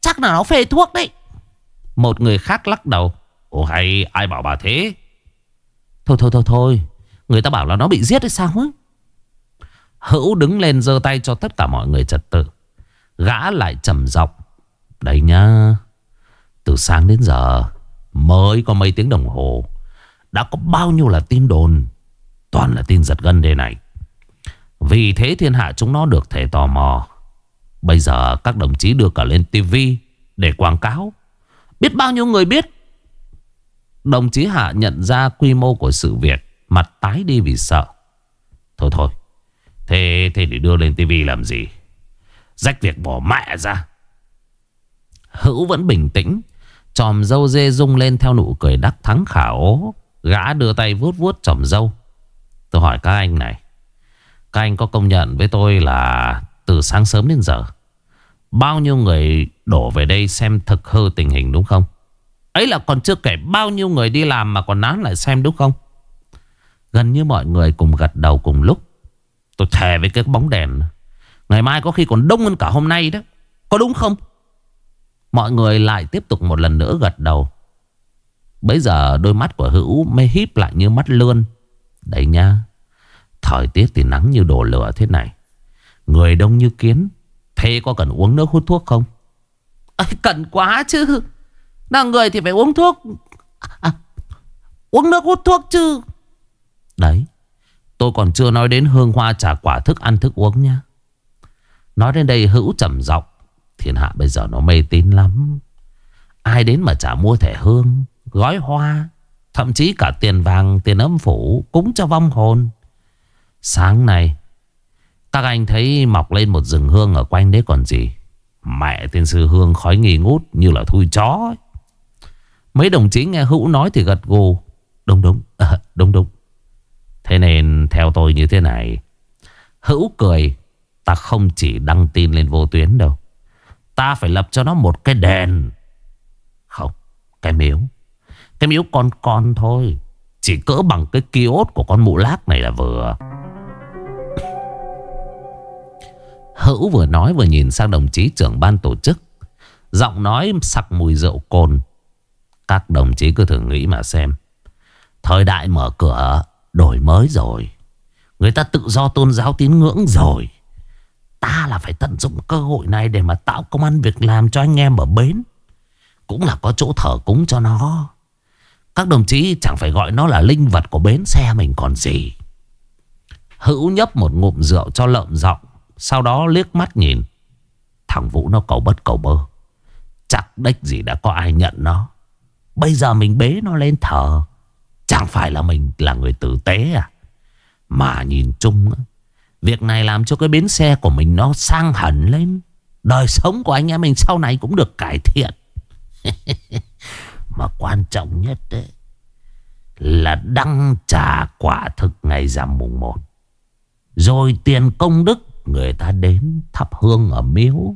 A: Chắc là nó phê thuốc đấy. Một người khác lắc đầu. Ồ hay ai bảo bà thế? Thôi thôi thôi thôi. Người ta bảo là nó bị giết hay sao ấy? Hữu đứng lên giơ tay cho tất cả mọi người trật tự. Gã lại trầm giọng. Đây nhá. Từ sáng đến giờ Mới có mấy tiếng đồng hồ. Đã có bao nhiêu là tin đồn Toàn là tin giật gân đây này. Vì thế thiên hạ chúng nó được thể tò mò. Bây giờ các đồng chí đưa cả lên tivi Để quảng cáo. Biết bao nhiêu người biết? Đồng chí Hạ nhận ra quy mô của sự việc Mặt tái đi vì sợ. Thôi thôi Thế, thế để đưa lên tivi làm gì? Rách việc bỏ mẹ ra. Hữu vẫn bình tĩnh Chòm dâu dê rung lên theo nụ cười đắc thắng khả Gã đưa tay vuốt vuốt chòm dâu. Tôi hỏi các anh này. Các anh có công nhận với tôi là Từ sáng sớm đến giờ, Bao nhiêu người đổ về đây xem thực hư tình hình đúng không? Ấy là còn chưa kể bao nhiêu người đi làm mà còn nán lại xem đúng không? Gần như mọi người cùng gật đầu cùng lúc. Tôi thề với cái bóng đèn. Ngày mai có khi còn đông hơn cả hôm nay đó. Có đúng không? Mọi người lại tiếp tục một lần nữa gật đầu. Bây giờ đôi mắt của Hữu mê híp lại như mắt lươn. Đấy nha Thời tiết thì nắng như đổ lửa thế này. Người đông như kiến Thế có cần uống nước hút thuốc không? À, Cần quá chứ. Là người thì phải uống thuốc. À, Uống nước hút thuốc chứ. Đấy Tôi còn chưa nói đến hương hoa trà quả thức ăn thức uống nha Nói đến đây hữu trầm giọng Thiên hạ bây giờ nó mê tín lắm. Ai đến mà chả mua thẻ hương Gói hoa Thậm chí cả tiền vàng Tiền âm phủ Cúng cho vong hồn. Sáng nay Các anh thấy mọc lên một rừng hương ở quanh đấy còn gì? Mẹ tiên sư hương khói nghi ngút Như là thui chó ấy. Mấy đồng chí nghe Hữu nói thì gật gù. Đúng đúng à, Đúng đúng. Thế nên theo tôi như thế này. Hữu cười Ta không chỉ đăng tin lên vô tuyến đâu. Ta phải lập cho nó một cái đèn Không Cái miếu. Cái miếu con con thôi. Chỉ cỡ bằng cái kiosk của con mụ lác này là vừa. Hữu vừa nói vừa nhìn sang đồng chí trưởng ban tổ chức. Giọng nói sặc mùi rượu cồn. Các đồng chí cứ thử nghĩ mà xem. Thời đại mở cửa, Đổi mới rồi. Người ta tự do tôn giáo tín ngưỡng rồi. Ta là phải tận dụng cơ hội này Để mà tạo công ăn việc làm cho anh em ở bến. Cũng là có chỗ thở cúng cho nó. Các đồng chí chẳng phải gọi nó là linh vật của bến xe mình còn gì. Hữu nhấp một ngụm rượu cho lợn giọng, Sau đó liếc mắt nhìn. Thằng Vũ nó cầu bất cầu bơ. Chắc đếch gì đã có ai nhận nó. Bây giờ mình bế nó lên thờ. Chẳng phải là mình là người tử tế à? Mà nhìn chung Việc này làm cho cái bến xe của mình nó sang hẳn lên. Đời sống của anh em mình sau này cũng được cải thiện. Mà quan trọng nhất đấy Là đăng trả quả thực ngày rằm mùng 1 Rồi tiền công đức Người ta đến thắp hương ở miếu.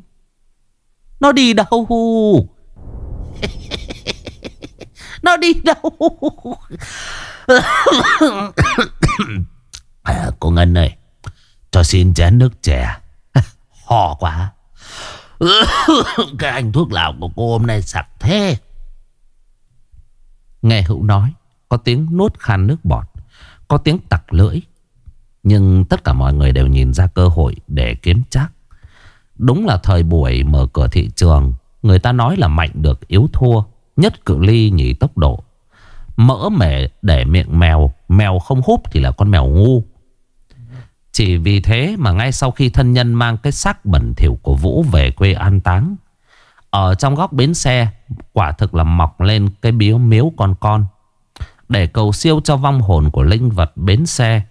A: Nó đi đâu? Nó đi đâu? À, Cô Ngân ơi Cho xin chén nước chè. Hò quá. Cái anh thuốc lào của cô hôm nay sặc thế. Nghe Hữu nói, Có tiếng nuốt khan nước bọt, Có tiếng tặc lưỡi. Nhưng tất cả mọi người đều nhìn ra cơ hội Để kiếm chắc. Đúng là thời buổi mở cửa thị trường, Người ta nói là mạnh được yếu thua, Nhất cự ly nhỉ tốc độ. Mỡ mẻ để miệng mèo Mèo không húp thì là con mèo ngu. Chỉ vì thế mà ngay sau khi thân nhân mang cái xác bẩn thỉu của Vũ về quê an táng ở trong góc bến xe, Quả thực là mọc lên cái biếu miếu con con. Để cầu siêu cho vong hồn của linh vật bến xe,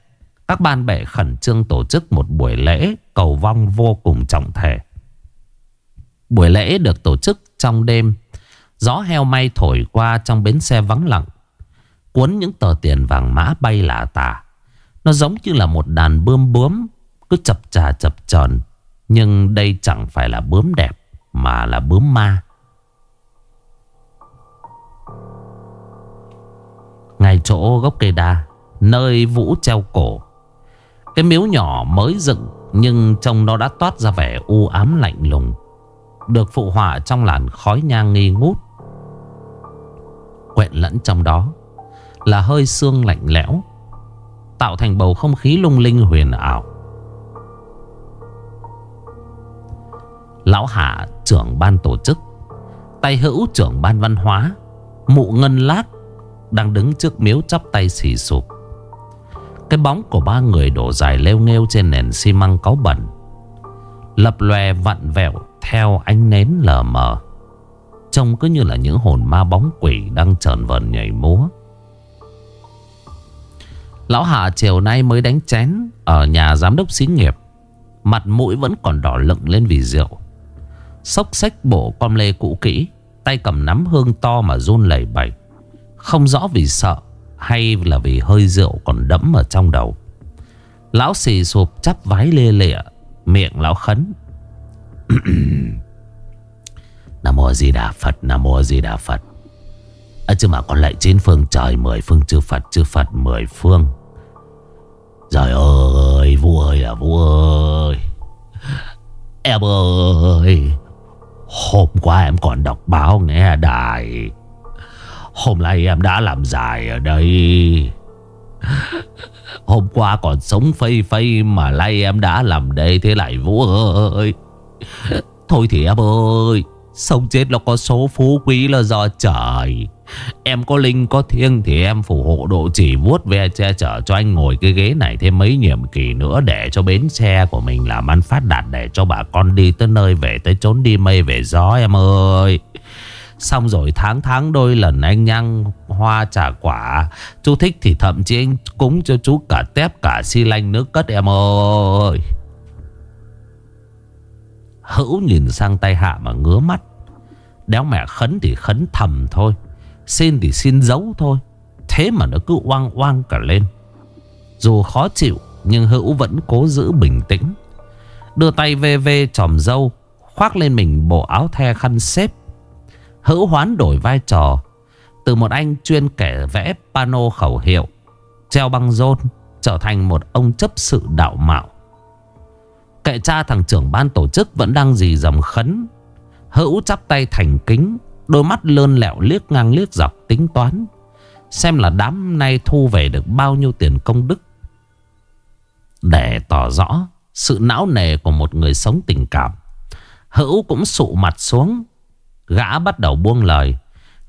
A: Các ban bệ khẩn trương tổ chức một buổi lễ cầu vong vô cùng trọng thể. Buổi lễ được tổ chức trong đêm, Gió heo may thổi qua trong bến xe vắng lặng, Cuốn những tờ tiền vàng mã bay lả tả. Nó giống như là một đàn bướm bướm, Cứ chập trà chập tròn Nhưng đây chẳng phải là bướm đẹp. Mà là bướm ma. Ngay chỗ gốc cây đa, Nơi Vũ treo cổ. Cái miếu nhỏ mới dựng, Nhưng trông nó đã toát ra vẻ u ám lạnh lùng, Được phụ họa trong làn khói nhang nghi ngút. Quẹn lẫn trong đó Là hơi xương lạnh lẽo, Tạo thành bầu không khí lung linh huyền ảo. Lão Hạ trưởng ban tổ chức, Tay hữu trưởng ban văn hóa, Mụ Ngân lát Đang đứng trước miếu chắp tay xì sụp. Cái bóng của ba người đổ dài leo nghêu trên nền xi măng có bẩn, Lập lòe vặn vẹo theo ánh nến lờ mờ. Trông cứ như là những hồn ma bóng quỷ đang trờn vờn nhảy múa. Lão Hạ chiều nay mới đánh chén Ở nhà giám đốc xí nghiệp, Mặt mũi vẫn còn đỏ lựng lên vì rượu. Xốc xách bộ con lê cũ kỹ Tay cầm nắm hương to mà run lẩy bẩy. Không rõ vì sợ Hay là vì hơi rượu còn đẫm ở trong đầu. Lão xì sụp chắp vái lê lịa Miệng lão khấn. Nam Mô Di Đà Phật Nam Mô Di Đà Phật. À, Chứ mà còn lại chín phương trời Mười phương chư Phật chư Phật mười phương. Trời ơi vua ơi là vua ơi. Em ơi. Hôm qua em còn đọc báo nghe đài. Hôm nay em đã làm dài ở đây. Hôm qua còn sống phây phây Mà nay em đã làm đây Thế lại Vũ ơi. Thôi thì em ơi, Sống chết nó có số phú quý là do trời. Em có linh, có thiêng Thì em phù hộ độ chỉ vuốt ve che chở cho anh ngồi cái ghế này Thêm mấy nhiệm kỳ nữa Để cho bến xe của mình làm ăn phát đạt Để cho bà con đi tới nơi về Tới trốn đi mây về gió em ơi. Xong rồi tháng tháng đôi lần anh nhăng hoa trả quả. Chú thích thì thậm chí anh cúng cho chú cả tép cả xi lanh nước cất em ơi. Hữu nhìn sang tay hạ mà ngứa mắt. Đéo mẹ khấn thì khấn thầm thôi. Xin thì xin giấu thôi. Thế mà nó cứ oang oang cả lên. Dù khó chịu, Nhưng Hữu vẫn cố giữ bình tĩnh. Đưa tay về về tròm dâu Khoác lên mình bộ áo the khăn xếp. Hữu hoán đổi vai trò. Từ một anh chuyên kẻ vẽ pano khẩu hiệu, Treo băng rôn, Trở thành một ông chấp sự đạo mạo. Kệ cha thằng trưởng ban tổ chức Vẫn đang dì dầm khấn. Hữu chắp tay thành kính Đôi mắt lơn lẹo liếc ngang liếc dọc tính toán. Xem là đám nay thu về được bao nhiêu tiền công đức. Để tỏ rõ sự não nề của một người sống tình cảm, Hữu cũng sụ mặt xuống. Gã bắt đầu buông lời.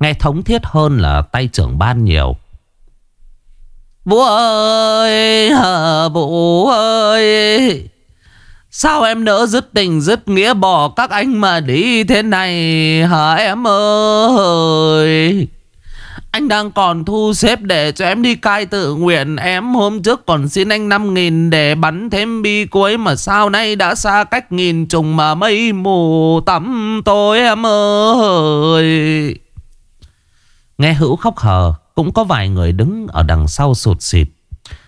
A: Nghe thống thiết hơn là tay trưởng ban nhiều. Vũ ơi Vũ ơi. Sao em nỡ dứt tình, dứt nghĩa bỏ các anh mà đi thế này hả em ơi? Anh đang còn thu xếp để cho em đi cai tự nguyện. Em hôm trước còn xin anh 5 nghìn để bắn thêm bi cuối Mà sao nay đã xa cách nghìn trùng mà mây mù tắm tối em ơi. Nghe hữu khóc hờ, Cũng có vài người đứng ở đằng sau sụt xịt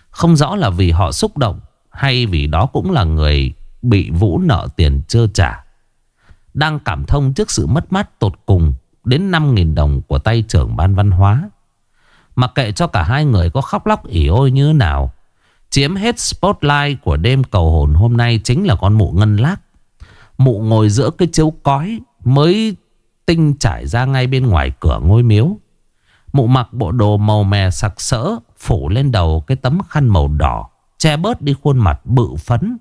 A: Không rõ là vì họ xúc động Hay vì đó cũng là người bị Vũ nợ tiền chưa trả. Đang cảm thông trước sự mất mát tột cùng đến 5.000 đồng của tay trưởng ban văn hóa. Mặc kệ cho cả hai người có khóc lóc ỉ ôi như nào. Chiếm hết spotlight của đêm cầu hồn hôm nay chính là con mụ ngân lác. Mụ ngồi giữa cái chiếu cói mới tinh trải ra ngay bên ngoài cửa ngôi miếu. Mụ mặc bộ đồ màu mè sặc sỡ phủ lên đầu cái tấm khăn màu đỏ, che bớt đi khuôn mặt bự phấn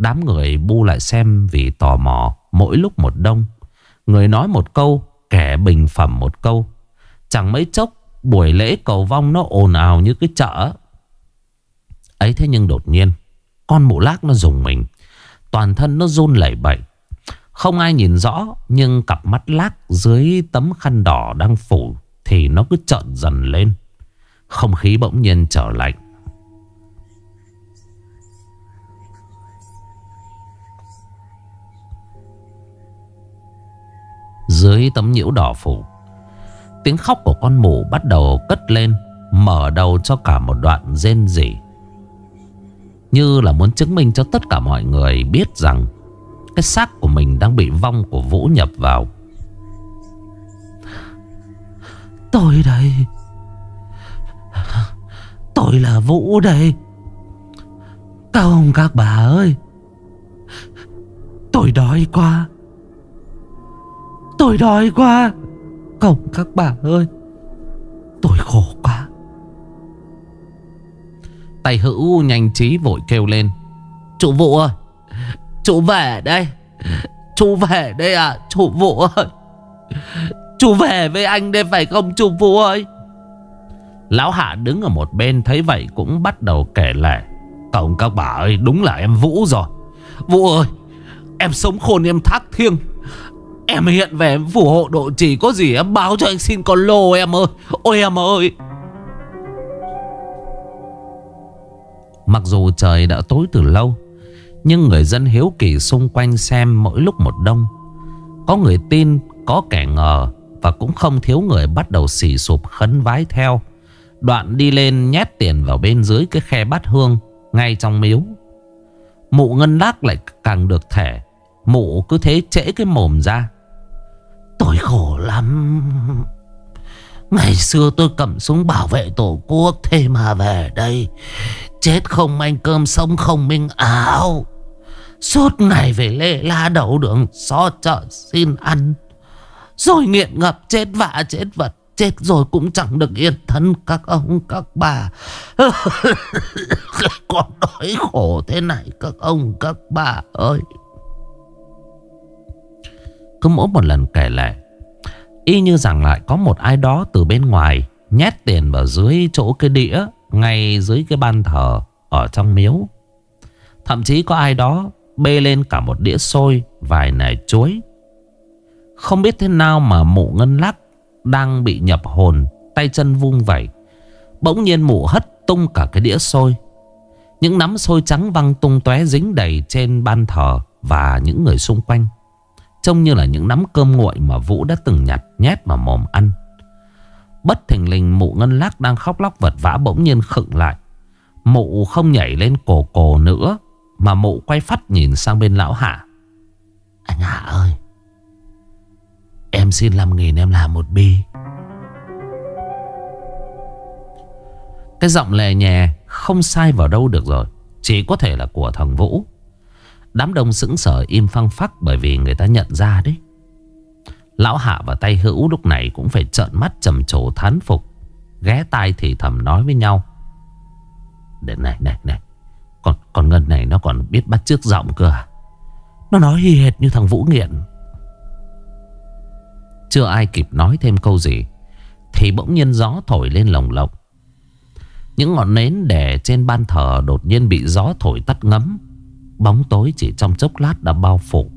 A: Đám người bu lại xem vì tò mò. Mỗi lúc một đông, Người nói một câu, Kẻ bình phẩm một câu. Chẳng mấy chốc, Buổi lễ cầu vong nó ồn ào như cái chợ. Ấy thế nhưng đột nhiên, Con mụ lác nó dùng mình. Toàn thân nó run lẩy bẩy. Không ai nhìn rõ, Nhưng cặp mắt lác dưới tấm khăn đỏ đang phủ Thì nó cứ trợn dần lên. Không khí bỗng nhiên trở lạnh. Dưới tấm nhiễu đỏ phủ. Tiếng khóc của con mụ bắt đầu cất lên, Mở đầu cho cả một đoạn rên rỉ. Như là muốn chứng minh cho tất cả mọi người biết rằng, Cái xác của mình đang bị vong của Vũ nhập vào. Tôi đây. Tôi là Vũ đây. Các ông các bà ơi. Tôi đói quá. Tôi đói quá. Không các bà ơi. Tôi khổ quá. Tay hữu nhanh trí vội kêu lên. Chủ vụ ơi. Chủ về đây. Chủ về đây à Chủ vụ ơi. Chủ về với anh đây phải không, chủ vụ ơi? Lão Hạ đứng ở một bên thấy vậy cũng bắt đầu kể lể. Cộng các bà ơi, đúng là em Vũ rồi. Vũ ơi, Em sống khôn, em thác thiêng. Em hiện về em phù hộ độ chỉ có gì em báo cho anh xin con lô em ơi. Ôi em ơi. Mặc dù trời đã tối từ lâu Nhưng người dân hiếu kỳ xung quanh xem mỗi lúc một đông. Có người tin, có kẻ ngờ Và cũng không thiếu người bắt đầu xì sụp khấn vái theo. Đoạn đi lên nhét tiền vào bên dưới cái khe bát hương Ngay trong miếu. Mụ ngân lác lại càng được thẻ. Mụ cứ thế trễ cái mồm ra. Tôi khổ lắm. Ngày xưa tôi cầm súng bảo vệ tổ quốc, Thế mà về đây, Chết không anh cơm sống không minh áo. Suốt ngày về lê la đầu đường, Xó chợ xin ăn. Rồi nghiện ngập, chết vạ, chết vật, Chết rồi cũng chẳng được yên thân các ông, các bà. Con đói khổ thế này, các ông, các bà ơi cứ mỗi một lần kể lệ, Y như rằng lại có một ai đó từ bên ngoài Nhét tiền vào dưới chỗ cái đĩa, Ngay dưới cái ban thờ Ở trong miếu. Thậm chí có ai đó Bê lên cả một đĩa xôi, Vài nải chuối. Không biết thế nào mà mụ ngân lắc Đang bị nhập hồn, Tay chân vung vẩy. Bỗng nhiên mụ hất tung cả cái đĩa xôi. Những nắm xôi trắng văng tung tóe dính đầy trên ban thờ Và những người xung quanh. Trông như là những nắm cơm nguội mà Vũ đã từng nhặt nhét vào mồm ăn. Bất thình lình mụ ngân lác đang khóc lóc vật vã bỗng nhiên khựng lại. Mụ không nhảy lên cổ cổ nữa mà mụ quay phát nhìn sang bên lão Hạ. Anh Hạ ơi, em xin làm nghìn em làm một bi. Cái giọng lè nhẹ không sai vào đâu được rồi. Chỉ có thể là của thằng Vũ. Đám đông sững sờ im phăng phắc bởi vì người ta nhận ra đấy. Lão Hạ và tay hữu lúc này cũng phải trợn mắt trầm trồ thán phục. Ghé tai thì thầm nói với nhau. Để này này này. Còn, còn Ngân này nó còn biết bắt trước giọng cơ à? Nó nói hi hệt như thằng Vũ Nghiện. Chưa ai kịp nói thêm câu gì. Thì bỗng nhiên gió thổi lên lồng lộng. Những ngọn nến đè trên ban thờ đột nhiên bị gió thổi tắt ngấm. Bóng tối chỉ trong chốc lát đã bao phủ.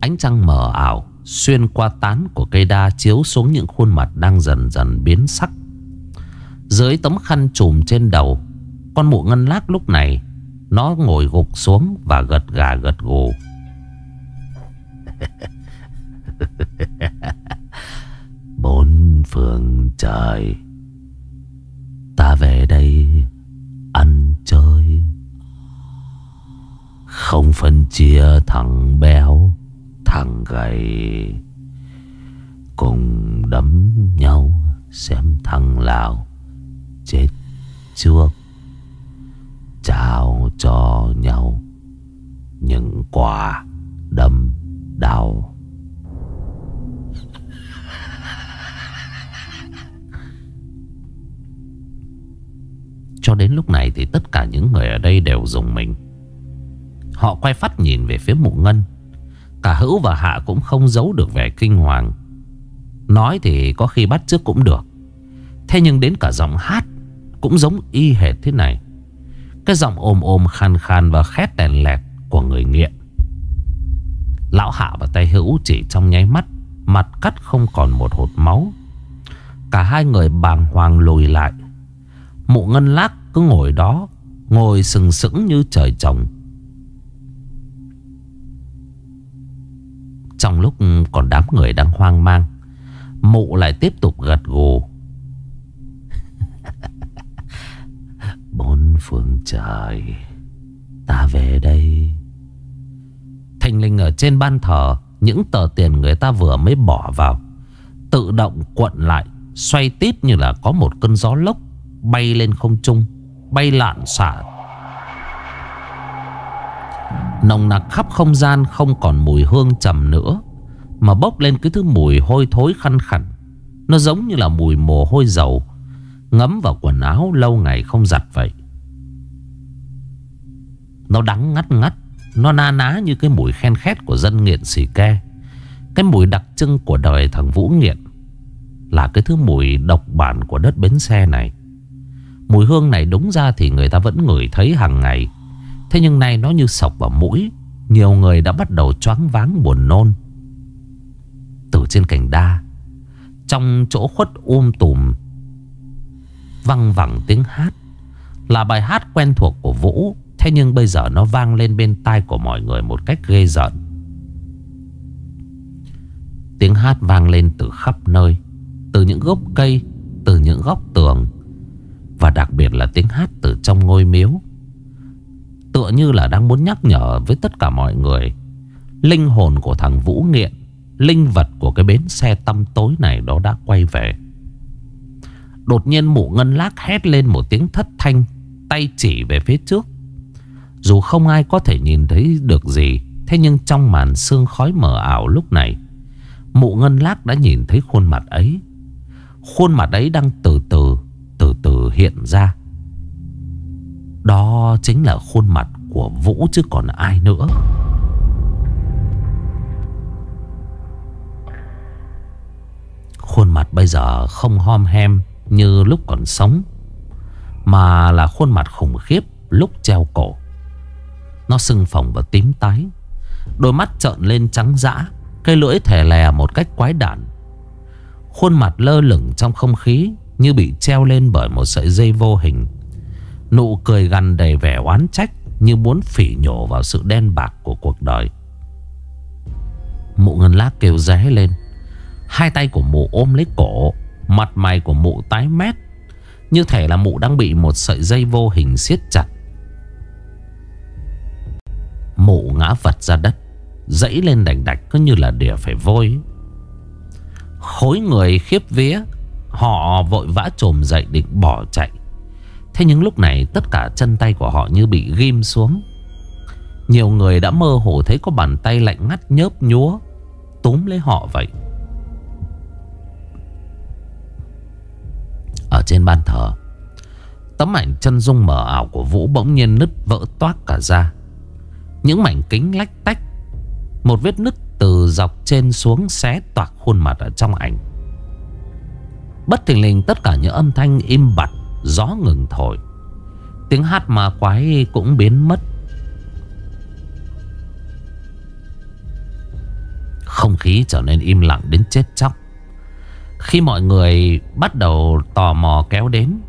A: Ánh trăng mờ ảo Xuyên qua tán của cây đa Chiếu xuống những khuôn mặt đang dần dần biến sắc. Dưới tấm khăn trùm trên đầu, Con mụ ngân lác lúc này, Nó ngồi gục xuống Và gật gà gật gù. Bốn phương trời, Ta về đây ăn chơi Không phân chia thằng béo, Thằng gầy. Cùng đấm nhau Xem thằng Lào Chết trước. Trao cho nhau Những quả đâm đau. Cho đến lúc này thì tất cả những người ở đây đều dùng mình. Họ quay phát nhìn về phía mụ ngân. Cả hữu và hạ cũng không giấu được vẻ kinh hoàng. Nói thì có khi bắt trước cũng được. Thế nhưng đến cả giọng hát Cũng giống y hệt thế này. Cái giọng ôm ôm khan khan và khét đèn lẹt của người nghiện Lão Hạ và tay hữu chỉ trong nháy mắt, Mặt cắt không còn một hột máu. Cả hai người bàng hoàng lùi lại. Mụ ngân lác cứ ngồi đó, Ngồi sừng sững như trời trồng. Trong lúc còn đám người đang hoang mang, Mụ lại tiếp tục gật gù. Bốn phương trời, Ta về đây. Thành linh ở trên ban thờ, Những tờ tiền người ta vừa mới bỏ vào, Tự động cuộn lại, Xoay tít như là có một cơn gió lốc. Bay lên không trung, Bay lạn xạ. Nồng nặc khắp không gian Không còn mùi hương trầm nữa, Mà bốc lên cái thứ mùi hôi thối khăn khẳng. Nó giống như là mùi mồ hôi dầu, Ngấm vào quần áo lâu ngày không giặt vậy. Nó đắng ngắt ngắt, Nó na ná như cái mùi khen khét của dân nghiện xì ke. Cái mùi đặc trưng của đời thằng Vũ nghiện Là cái thứ mùi độc bản của đất bến xe này. Mùi hương này đúng ra thì người ta vẫn ngửi thấy hàng ngày. Thế nhưng nay nó như sọc vào mũi, Nhiều người đã bắt đầu choáng váng buồn nôn. Từ trên cành đa, Trong chỗ khuất um tùm Văng vẳng tiếng hát. Là bài hát quen thuộc của Vũ, Thế nhưng bây giờ nó vang lên bên tai của mọi người một cách ghê giận Tiếng hát vang lên từ khắp nơi, Từ những gốc cây, Từ những góc tường. Và đặc biệt là tiếng hát từ trong ngôi miếu. Tựa như là đang muốn nhắc nhở với tất cả mọi người, Linh hồn của thằng Vũ Nghiện, Linh vật của cái bến xe tăm tối này đó đã quay về. Đột nhiên mụ ngân lác hét lên một tiếng thất thanh, Tay chỉ về phía trước. Dù không ai có thể nhìn thấy được gì, Thế nhưng trong màn sương khói mờ ảo lúc này, Mụ ngân lác đã nhìn thấy khuôn mặt ấy. Khuôn mặt ấy đang từ từ từ từ hiện ra. Đó chính là khuôn mặt của Vũ chứ còn ai nữa. Khuôn mặt bây giờ không hom hem như lúc còn sống, Mà là khuôn mặt khủng khiếp lúc treo cổ. Nó sưng phồng và tím tái, Đôi mắt trợn lên trắng dã Cây lưỡi thè lè một cách quái đản. Khuôn mặt lơ lửng trong không khí như bị treo lên bởi một sợi dây vô hình. Nụ cười gằn đầy vẻ oán trách Như muốn phỉ nhổ vào sự đen bạc của cuộc đời. Mụ ngân lác kêu ré lên. Hai tay của mụ ôm lấy cổ, Mặt mày của mụ tái mét, Như thể là mụ đang bị một sợi dây vô hình siết chặt. Mụ ngã vật ra đất, Dẫy lên đành đạch cứ như là đỉa phải vôi. Khối người khiếp vía Họ vội vã trồm dậy định bỏ chạy. Thế nhưng lúc này tất cả chân tay của họ như bị ghim xuống. Nhiều người đã mơ hồ thấy có bàn tay lạnh ngắt nhớp nhúa, Túm lấy họ vậy. Ở trên ban thờ, Tấm ảnh chân dung mờ ảo của Vũ bỗng nhiên nứt vỡ toát cả ra. Những mảnh kính lách tách, Một vết nứt từ dọc trên xuống xé toạc khuôn mặt ở trong ảnh. Bất thình lình tất cả những âm thanh im bặt, Gió ngừng thổi. Tiếng hát ma quái cũng biến mất. Không khí trở nên im lặng đến chết chóc. Khi mọi người bắt đầu tò mò kéo đến,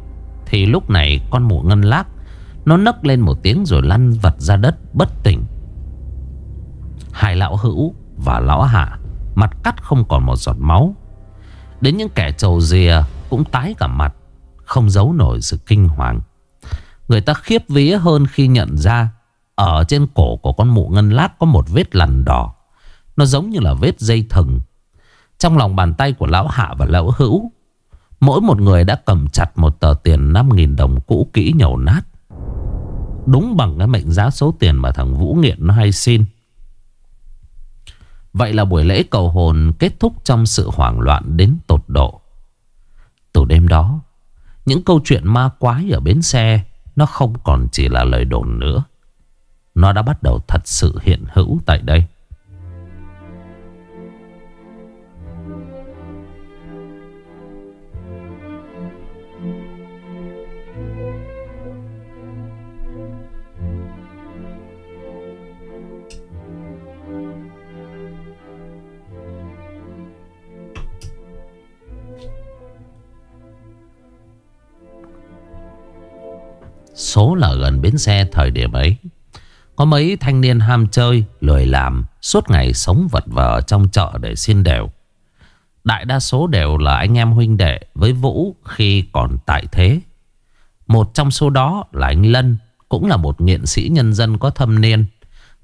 A: Thì lúc này con mụ ngân lác, Nó nấc lên một tiếng rồi lăn vật ra đất bất tỉnh. Hai lão hữu và lão hạ, Mặt cắt không còn một giọt máu. Đến những kẻ trầu rìa cũng tái cả mặt, Không giấu nổi sự kinh hoàng. Người ta khiếp vía hơn khi nhận ra Ở trên cổ của con mụ ngân lát có một vết lằn đỏ. Nó giống như là vết dây thừng. Trong lòng bàn tay của lão hạ và lão hữu, Mỗi một người đã cầm chặt một tờ tiền 5.000 đồng cũ kỹ nhầu nát. Đúng bằng cái mệnh giá số tiền mà thằng Vũ Nghiện nó hay xin. Vậy là buổi lễ cầu hồn kết thúc trong sự hoảng loạn đến tột độ. Từ đêm đó, Những câu chuyện ma quái ở bến xe Nó không còn chỉ là lời đồn nữa. Nó đã bắt đầu thật sự hiện hữu tại đây. Số là gần bến xe thời điểm ấy. Có mấy thanh niên ham chơi, Lười làm, Suốt ngày sống vật vờ trong chợ để xin đều. Đại đa số đều là anh em huynh đệ Với Vũ khi còn tại thế. Một trong số đó là anh Lân, Cũng là một nghiện sĩ nhân dân có thâm niên.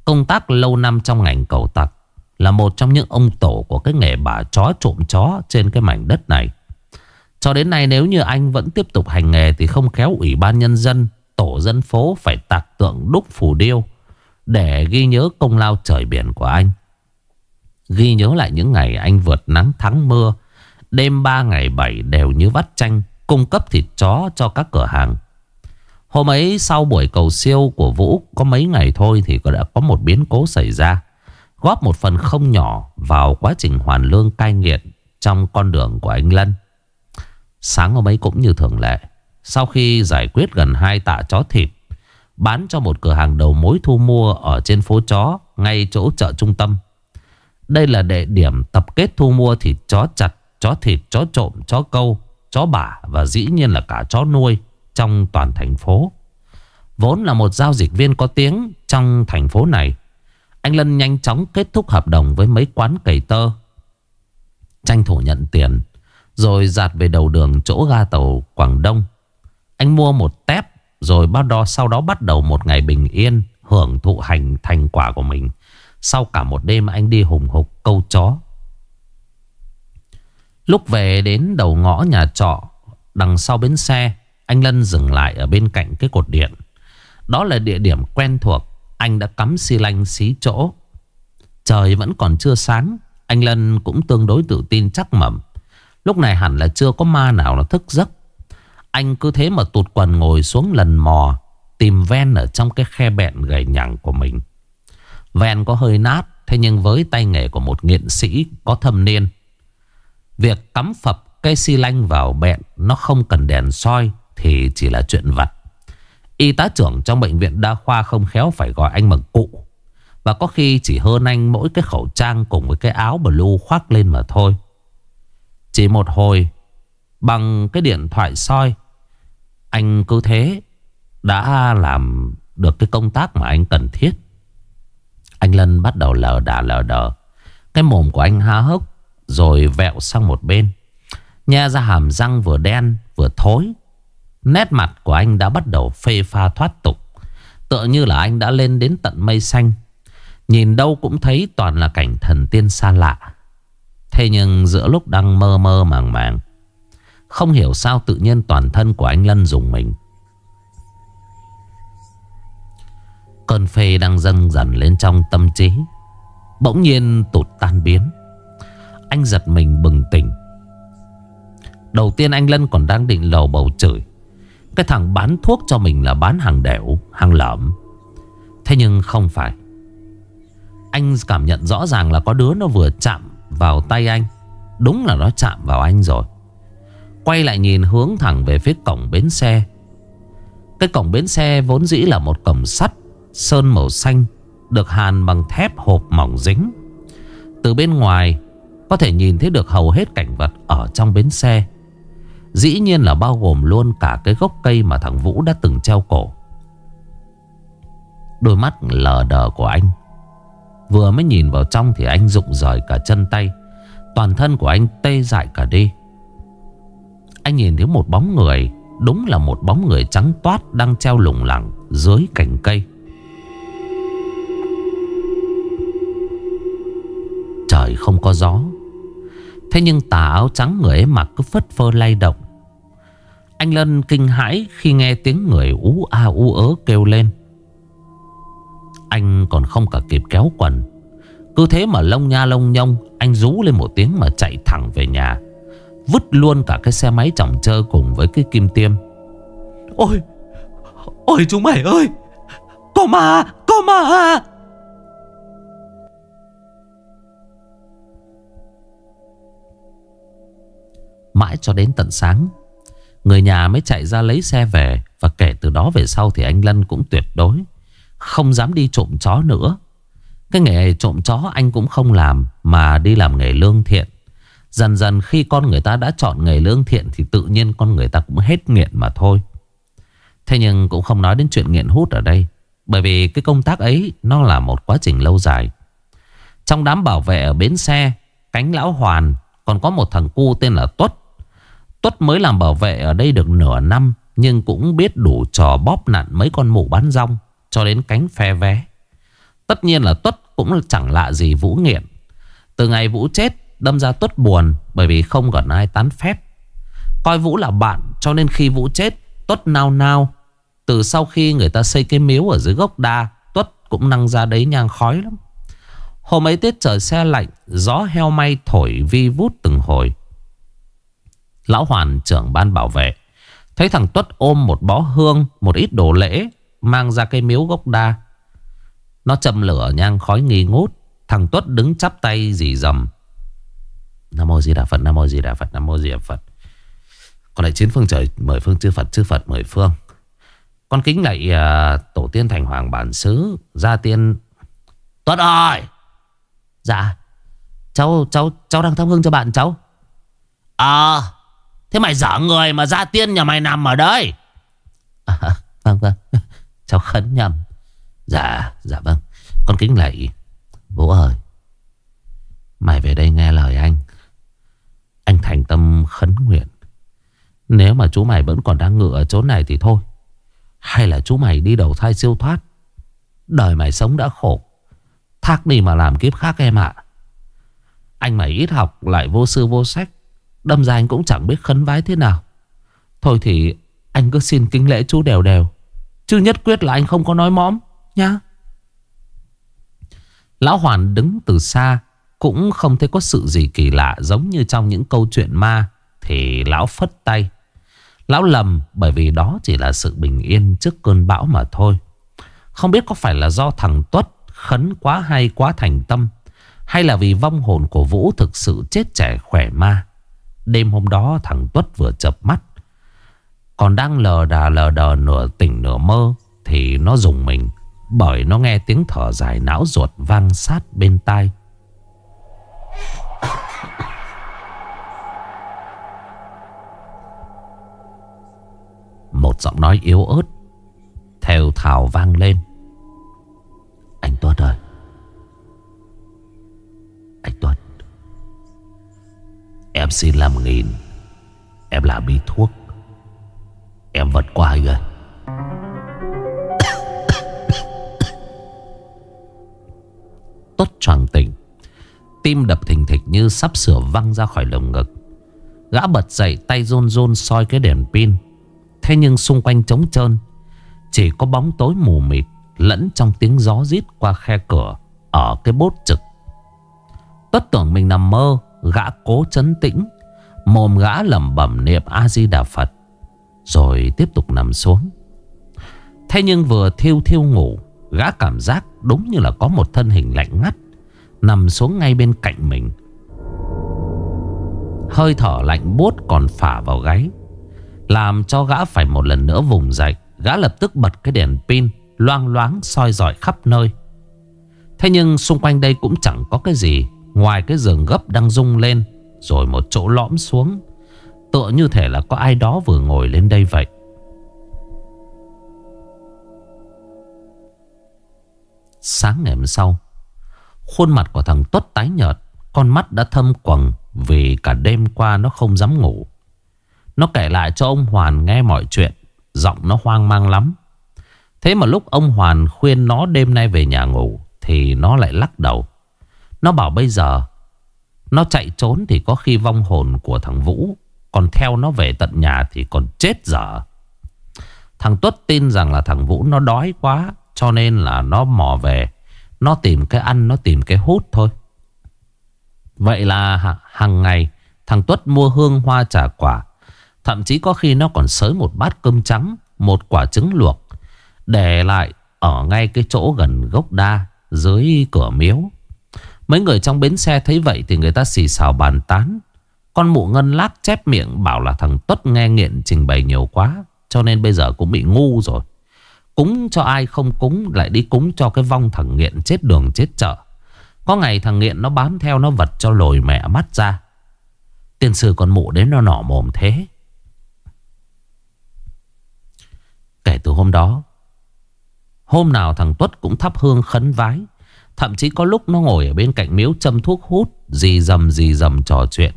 A: Công tác lâu năm trong ngành cầu tặc, Là một trong những ông tổ của cái nghề bà chó trộm chó Trên cái mảnh đất này. Cho đến nay nếu như anh vẫn tiếp tục hành nghề Thì không khéo ủy ban nhân dân Tổ dân phố phải tạc tượng đúc phù điêu Để ghi nhớ công lao trời biển của anh. Ghi nhớ lại những ngày anh vượt nắng thắng mưa, Đêm 3 ngày 7 đều như vắt chanh Cung cấp thịt chó cho các cửa hàng. Hôm ấy sau buổi cầu siêu của Vũ Có mấy ngày thôi thì đã có một biến cố xảy ra, Góp một phần không nhỏ vào quá trình hoàn lương cai nghiện Trong con đường của anh Lân. Sáng hôm ấy cũng như thường lệ sau khi giải quyết gần hai tạ chó thịt Bán cho một cửa hàng đầu mối thu mua Ở trên phố chó Ngay chỗ chợ trung tâm. Đây là địa điểm tập kết thu mua thịt chó chặt Chó thịt, chó trộm, chó câu Chó bả và dĩ nhiên là cả chó nuôi Trong toàn thành phố. Vốn là một giao dịch viên có tiếng Trong thành phố này Anh Lân nhanh chóng kết thúc hợp đồng Với mấy quán cầy tơ. Tranh thủ nhận tiền Rồi dạt về đầu đường chỗ ga tàu Quảng Đông. Anh mua một tép, Rồi bao đo sau đó bắt đầu một ngày bình yên, Hưởng thụ hành thành quả của mình. Sau cả một đêm, anh đi hùng hục câu chó. Lúc về đến đầu ngõ nhà trọ, Đằng sau bến xe, Anh Lân dừng lại ở bên cạnh cái cột điện. Đó là địa điểm quen thuộc, Anh đã cắm xi lanh xí chỗ. Trời vẫn còn chưa sáng, Anh Lân cũng tương đối tự tin chắc mẩm. Lúc này hẳn là chưa có ma nào nó thức giấc. Anh cứ thế mà tụt quần ngồi xuống lần mò, Tìm ven ở trong cái khe bẹn gầy nhẳng của mình. Ven có hơi nát, Thế nhưng với tay nghề của một nghiện sĩ có thâm niên, Việc cắm phập cây xi lanh vào bẹn Nó không cần đèn soi Thì chỉ là chuyện vặt. Y tá trưởng trong bệnh viện đa khoa không khéo Phải gọi anh bằng cụ. Và có khi chỉ hơn anh mỗi cái khẩu trang Cùng với cái áo blue khoác lên mà thôi. Chỉ một hồi Bằng cái điện thoại soi. Anh cứ thế, Đã làm được cái công tác mà anh cần thiết. Anh Lân bắt đầu lờ đà lờ đờ. Cái mồm của anh há hốc, rồi vẹo sang một bên. Nha ra hàm răng vừa đen, vừa thối. Nét mặt của anh đã bắt đầu phê pha thoát tục. Tựa như là anh đã lên đến tận mây xanh. Nhìn đâu cũng thấy toàn là cảnh thần tiên xa lạ. Thế nhưng giữa lúc đang mơ mơ màng màng không hiểu sao tự nhiên toàn thân của anh Lân dùng mình. Cơn phê đang dâng dần lên trong tâm trí, Bỗng nhiên tụt tan biến. Anh giật mình bừng tỉnh. Đầu tiên anh Lân còn đang định lầu bầu chửi. Cái thằng bán thuốc cho mình là bán hàng đẻo, Hàng lợm. Thế nhưng không phải. Anh cảm nhận rõ ràng là có đứa nó vừa chạm vào tay anh. Đúng là nó chạm vào anh rồi. Quay lại nhìn hướng thẳng về phía cổng bến xe. Cái cổng bến xe vốn dĩ là một cổng sắt, Sơn màu xanh, Được hàn bằng thép hộp mỏng dính. Từ bên ngoài, có thể nhìn thấy được hầu hết cảnh vật ở trong bến xe. Dĩ nhiên là bao gồm luôn cả cái gốc cây mà thằng Vũ đã từng treo cổ. Đôi mắt lờ đờ của anh. Vừa mới nhìn vào trong thì anh rụng rời cả chân tay. Toàn thân của anh tê dại cả đi. Anh nhìn thấy một bóng người, Đúng là một bóng người trắng toát Đang treo lủng lẳng dưới cành cây. Trời không có gió. Thế nhưng tà áo trắng người ấy mặc cứ phất phơ lay động. Anh Lân kinh hãi khi nghe tiếng người ú a ú ớ kêu lên. Anh còn không cả kịp kéo quần. Cứ thế mà lông nha lông nhông, Anh rú lên một tiếng mà chạy thẳng về nhà. Vứt luôn cả cái xe máy trọng chơ cùng với cái kim tiêm. Ôi Ôi chúng mày ơi Có ma Có ma. Mãi cho đến tận sáng Người nhà mới chạy ra lấy xe về Và kể từ đó về sau thì anh Lân cũng tuyệt đối Không dám đi trộm chó nữa. Cái nghề trộm chó anh cũng không làm Mà đi làm nghề lương thiện Dần dần khi con người ta đã chọn nghề lương thiện Thì tự nhiên con người ta cũng hết nghiện mà thôi. Thế nhưng cũng không nói đến chuyện nghiện hút ở đây, Bởi vì cái công tác ấy Nó là một quá trình lâu dài. Trong đám bảo vệ ở bến xe, Cánh lão hoàn Còn có một thằng cu tên là Tuất. Tuất mới làm bảo vệ ở đây được nửa năm, Nhưng cũng biết đủ trò bóp nặn mấy con mụ bán rong Cho đến cánh phe vé. Tất nhiên là Tuất cũng chẳng lạ gì Vũ nghiện. Từ ngày Vũ chết Đâm ra Tuất buồn Bởi vì không còn ai tán phép. Coi Vũ là bạn, cho nên khi Vũ chết, Tuất nao nao. Từ sau khi người ta xây cái miếu ở dưới gốc đa, Tuất cũng năng ra đấy nhang khói lắm. Hôm ấy tiết trời xe lạnh, Gió heo may thổi vi vút từng hồi. Lão Hoàn trưởng ban bảo vệ, Thấy thằng Tuất ôm một bó hương, Một ít đồ lễ, Mang ra cây miếu gốc đa. Nó châm lửa nhang khói nghi ngút, Thằng Tuất đứng chắp tay dì dầm. Nam mô Di Đà Phật Nam mô Di Đà Phật Nam mô Di Đà Phật. Còn lại chín phương trời mời phương chư Phật chư Phật mời phương. Con kính lại uh, à, tổ tiên thành hoàng bản xứ Gia tiên Tuất ơi Dạ. Cháu cháu cháu đang thắp hương cho bạn cháu. À Thế mày dở người mà gia tiên nhà mày nằm ở đây. À, Vâng vâng. Cháu khấn nhầm. Dạ dạ vâng. Con kính lại Vũ ơi. Mày về đây nghe lời Anh thành tâm khấn nguyện. Nếu mà chú mày vẫn còn đang ngựa ở chỗ này thì thôi. Hay là chú mày đi đầu thai siêu thoát. Đời mày sống đã khổ. Thác đi mà làm kiếp khác em ạ. Anh mày ít học, lại vô sư vô sách. Đâm ra anh cũng chẳng biết khấn vái thế nào. Thôi thì anh cứ xin kính lễ chú đều đều. Chứ nhất quyết là anh không có nói mõm, Nhá. Lão Hoàn đứng từ xa cũng không thấy có sự gì kỳ lạ Giống như trong những câu chuyện ma Thì lão phất tay. Lão lầm bởi vì đó chỉ là sự bình yên Trước cơn bão mà thôi. Không biết có phải là do thằng Tuất Khấn quá hay quá thành tâm, Hay là vì vong hồn của Vũ Thực sự chết trẻ khỏe ma. Đêm hôm đó thằng Tuất vừa chập mắt. Còn đang lờ đà lờ đờ nửa tỉnh nửa mơ Thì nó dùng mình, Bởi nó nghe tiếng thở dài não ruột vang sát bên tai. Một giọng nói yếu ớt Theo thảo vang lên. Anh tuấn ơi. Anh tuấn. Em xin làm nghìn Em làm bi thuốc. Em vật qua rồi Tốt choàng tỉnh. Tim đập thình thịch như sắp sửa văng ra khỏi lồng ngực. Gã bật dậy tay rôn rôn soi cái đèn pin. Thế nhưng xung quanh trống trơn, Chỉ có bóng tối mù mịt Lẫn trong tiếng gió rít qua khe cửa Ở cái bốt trực. Tất tưởng mình nằm mơ, Gã cố chấn tĩnh, Mồm gã lẩm bẩm niệm A-di-đà Phật, Rồi tiếp tục nằm xuống. Thế nhưng vừa thiêu thiêu ngủ, Gã cảm giác đúng như là có một thân hình lạnh ngắt, Nằm xuống ngay bên cạnh mình. Hơi thở lạnh buốt còn phả vào gáy. Làm cho gã phải một lần nữa vùng dậy. Gã lập tức bật cái đèn pin, Loang loáng soi dọi khắp nơi. Thế nhưng xung quanh đây cũng chẳng có cái gì. Ngoài cái giường gấp đang rung lên, Rồi một chỗ lõm xuống. Tựa như thể là có ai đó vừa ngồi lên đây vậy. Sáng ngày hôm sau, Khuôn mặt của thằng Tuất tái nhợt, Con mắt đã thâm quầng Vì cả đêm qua nó không dám ngủ. Nó kể lại cho ông Hoàn nghe mọi chuyện. Giọng nó hoang mang lắm. Thế mà lúc ông Hoàn khuyên nó đêm nay về nhà ngủ, Thì nó lại lắc đầu. Nó bảo bây giờ, Nó chạy trốn thì có khi vong hồn của thằng Vũ, Còn theo nó về tận nhà thì còn chết dở. Thằng Tuất tin rằng là thằng Vũ nó đói quá, Cho nên là nó mò về. Nó tìm cái ăn, Nó tìm cái hút thôi. Vậy là hàng ngày, Thằng Tuất mua hương hoa trà quả Thậm chí có khi nó còn sới một bát cơm trắng, Một quả trứng luộc, Để lại ở ngay cái chỗ gần gốc đa Dưới cửa miếu. Mấy người trong bến xe thấy vậy Thì người ta xì xào bàn tán. Con mụ ngân lát chép miệng Bảo là thằng Tuất nghe nghiện trình bày nhiều quá, Cho nên bây giờ cũng bị ngu rồi. Cúng cho ai không cúng, Lại đi cúng cho cái vong thằng nghiện chết đường chết chợ. Có ngày thằng nghiện nó bám theo Nó vật cho lồi mẹ mắt ra. Tiên sư con mụ đến nó nỏ mồm thế. Kể từ hôm đó, Hôm nào thằng Tuất cũng thắp hương khấn vái, Thậm chí có lúc nó ngồi ở bên cạnh miếu châm thuốc hút, Dì dầm dì dầm trò chuyện.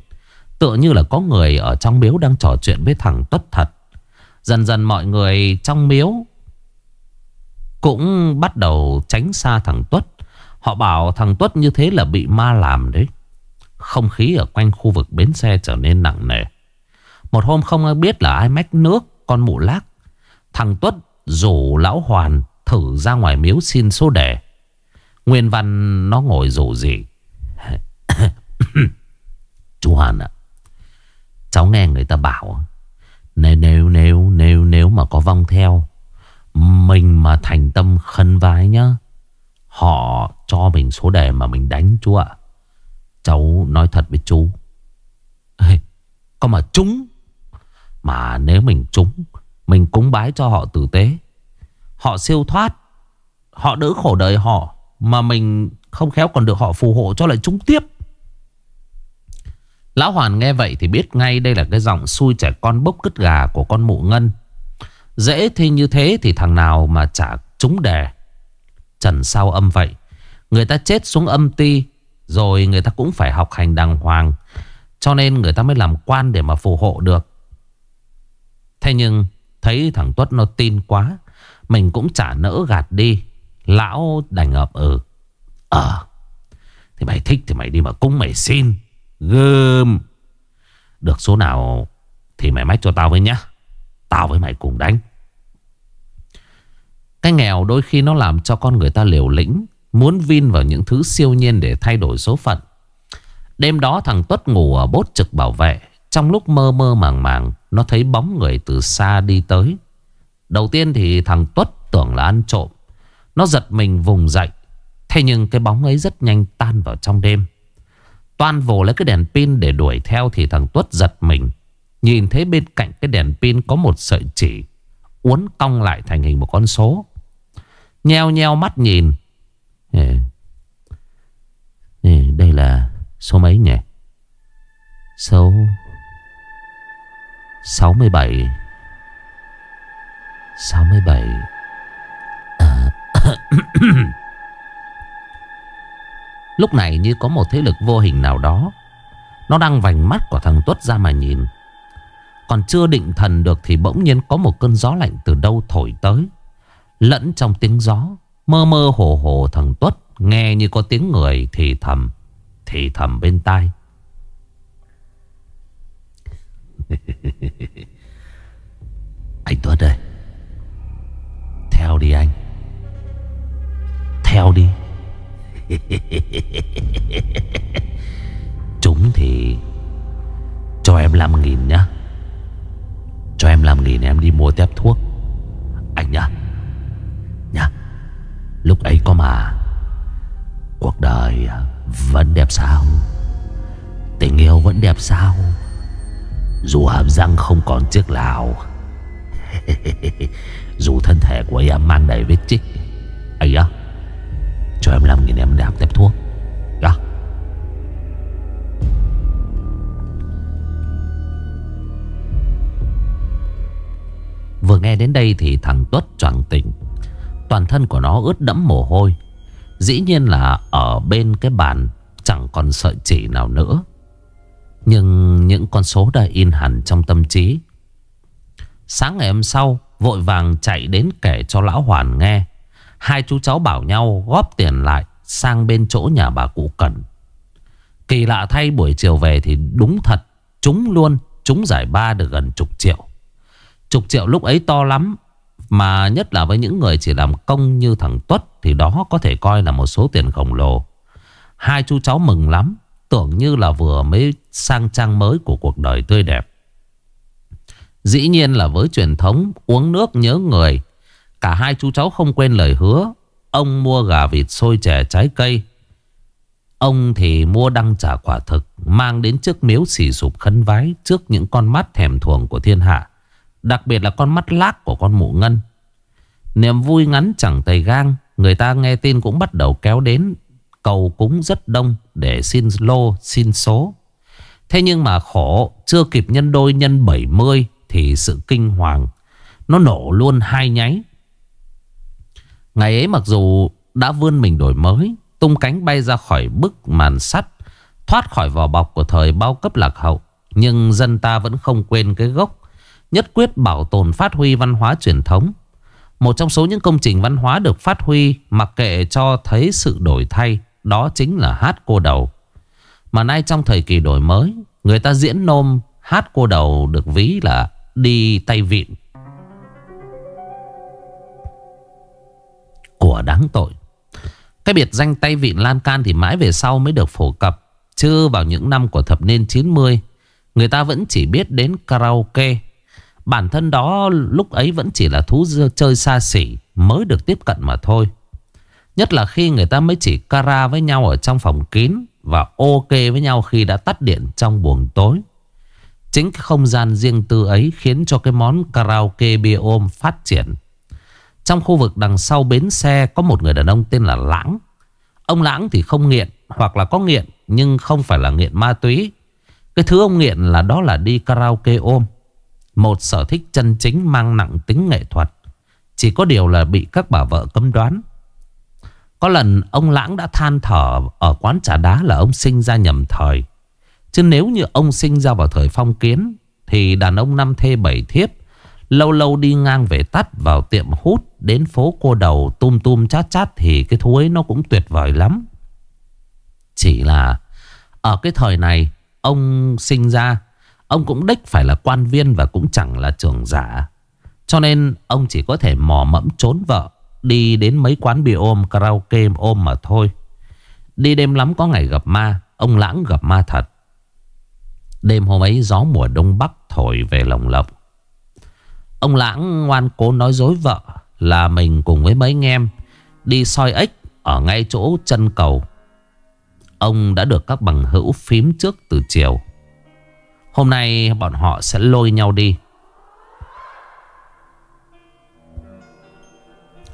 A: Tựa như là có người ở trong miếu đang trò chuyện với thằng Tuất thật. Dần dần mọi người trong miếu Cũng bắt đầu tránh xa thằng Tuất. Họ bảo thằng Tuất như thế là bị ma làm đấy. Không khí ở quanh khu vực bến xe trở nên nặng nề. Một hôm không ai biết là ai mách nước, Con mụ lác Thằng Tuất rủ lão Hoàn Thử ra ngoài miếu xin số đề. Nguyên văn nó ngồi rủ gì Chú Hoàn ạ Cháu nghe người ta bảo Nếu nếu nếu nếu nếu mà có vong theo Mình mà thành tâm khấn vái nhá Họ cho mình số đề mà mình đánh chú ạ. Cháu nói thật với chú. Ê, Có mà trúng Mà nếu mình trúng mình cúng bái cho họ tử tế Họ siêu thoát, Họ đỡ khổ đời họ Mà mình không khéo còn được họ phù hộ cho lại chúng tiếp Lão Hoàn nghe vậy thì biết ngay đây là cái giọng xui trẻ con bốc cứt gà của con mụ ngân. Dễ thì như thế thì thằng nào mà chả trúng đề. Trần sao âm vậy. Người ta chết xuống âm ti, rồi người ta cũng phải học hành đàng hoàng. Cho nên người ta mới làm quan để mà phù hộ được. Thế nhưng thấy thằng Tuất nó tin quá. Mình cũng chả nỡ gạt đi. Lão đành ập ừ. Ờ. Thì mày thích thì mày đi mà cúng mày xin. Gơm Được số nào Thì mày mách cho tao với nhá Tao với mày cùng đánh Cái nghèo đôi khi nó làm cho con người ta liều lĩnh, Muốn vin vào những thứ siêu nhiên để thay đổi số phận Đêm đó thằng Tuất ngủ ở bốt trực bảo vệ trong lúc mơ mơ màng màng, Nó thấy bóng người từ xa đi tới Đầu tiên thì thằng Tuất tưởng là ăn trộm Nó giật mình vùng dậy Thế nhưng cái bóng ấy rất nhanh tan vào trong đêm Toan vồ lấy cái đèn pin để đuổi theo thì thằng Tuất giật mình. Nhìn thấy bên cạnh cái đèn pin có một sợi chỉ, uốn cong lại thành hình một con số. Nheo nheo mắt nhìn. Đây là số mấy nhỉ? Số 67 67 à, Lúc này như có một thế lực vô hình nào đó. Nó đang vành mắt của thằng Tuất ra mà nhìn. Còn chưa định thần được Thì bỗng nhiên có một cơn gió lạnh từ đâu thổi tới. Lẫn trong tiếng gió Mơ mơ hồ hồ thằng Tuất Nghe như có tiếng người thì thầm Thì thầm bên tai. Tuấn đây. Ơi Theo đi anh. Theo đi. Chúng thì Cho em 5 nghìn nhá. Cho em 5 nghìn em đi mua tép thuốc. Anh nhá. Nhá. Lúc ấy có mà Cuộc đời vẫn đẹp sao? Tình yêu vẫn đẹp sao? Dù hàm răng không còn chiếc lào. Dù thân thể của em mang đầy vết chích. Ấy á cho em 5 nghìn em đạp tép thuốc. Đó Vừa nghe đến đây thì thằng Tuất choàng tỉnh. Toàn thân của nó ướt đẫm mồ hôi. Dĩ nhiên là ở bên cái bàn Chẳng còn sợi chỉ nào nữa. Nhưng những con số đã in hẳn trong tâm trí Sáng ngày hôm sau Vội vàng chạy đến kể cho lão Hoàn nghe Hai chú cháu bảo nhau góp tiền lại sang bên chỗ nhà bà cụ cần. Kỳ lạ thay buổi chiều về thì đúng thật. Chúng luôn, chúng giải ba được gần chục triệu. Chục triệu lúc ấy to lắm. Mà nhất là với những người chỉ làm công như thằng Tuất thì đó có thể coi là một số tiền khổng lồ. Hai chú cháu mừng lắm. Tưởng như là vừa mới sang trang mới của cuộc đời tươi đẹp. Dĩ nhiên là với truyền thống uống nước nhớ người. Cả hai chú cháu không quên lời hứa, Ông mua gà vịt xôi chè trái cây. Ông thì mua đăng trả quả thực, Mang đến trước miếu xỉ sụp khấn vái Trước những con mắt thèm thuồng của thiên hạ, Đặc biệt là con mắt lác của con mụ ngân. Niềm vui ngắn chẳng tay gang, Người ta nghe tin cũng bắt đầu kéo đến, Cầu cúng rất đông Để xin lô, xin số. Thế nhưng mà khổ, Chưa kịp nhân đôi, nhân 70 thì sự kinh hoàng, Nó nổ luôn hai nháy. Ngày ấy mặc dù đã vươn mình đổi mới, Tung cánh bay ra khỏi bức màn sắt, Thoát khỏi vỏ bọc của thời bao cấp lạc hậu, Nhưng dân ta vẫn không quên cái gốc, Nhất quyết bảo tồn phát huy văn hóa truyền thống. Một trong số những công trình văn hóa được phát huy, Mặc kệ cho thấy sự đổi thay, Đó chính là hát cô đầu. Mà nay trong thời kỳ đổi mới, Người ta diễn nôm hát cô đầu được ví là đi tay vịn Của đáng tội. Cái biệt danh tay vịn lan can thì mãi về sau mới được phổ cập. Chứ vào những năm của thập niên 90 Người ta vẫn chỉ biết đến karaoke. Bản thân đó lúc ấy vẫn chỉ là thú chơi xa xỉ, Mới được tiếp cận mà thôi. Nhất là khi người ta mới chỉ kara với nhau ở trong phòng kín Và ok với nhau khi đã tắt điện trong buồng tối. Chính cái không gian riêng tư ấy khiến cho cái món karaoke bia ôm phát triển. Trong khu vực đằng sau bến xe có một người đàn ông tên là Lãng. Ông Lãng thì không nghiện hoặc là có nghiện, nhưng không phải là nghiện ma túy. Cái thứ ông nghiện là đó là đi karaoke ôm. Một sở thích chân chính mang nặng tính nghệ thuật. Chỉ có điều là bị các bà vợ cấm đoán. Có lần ông Lãng đã than thở Ở quán trà đá là ông sinh ra nhầm thời. Chứ nếu như ông sinh ra vào thời phong kiến Thì đàn ông năm thê bảy thiếp Lâu lâu đi ngang về tắt vào tiệm hút Đến phố cô đầu tum tum chát chát Thì cái thú ấy nó cũng tuyệt vời lắm Chỉ là Ở cái thời này Ông sinh ra Ông cũng đích phải là quan viên và cũng chẳng là trưởng giả. Cho nên ông chỉ có thể mò mẫm trốn vợ. Đi đến mấy quán bia ôm, karaoke ôm mà thôi. Đi đêm lắm có ngày gặp ma. Ông lãng gặp ma thật. Đêm hôm ấy gió mùa đông bắc thổi về lồng lộng. Ông lãng ngoan cố nói dối vợ là mình cùng với mấy anh em đi soi ếch ở ngay chỗ chân cầu. Ông đã được các bằng hữu phím trước từ chiều. Hôm nay bọn họ sẽ lôi nhau đi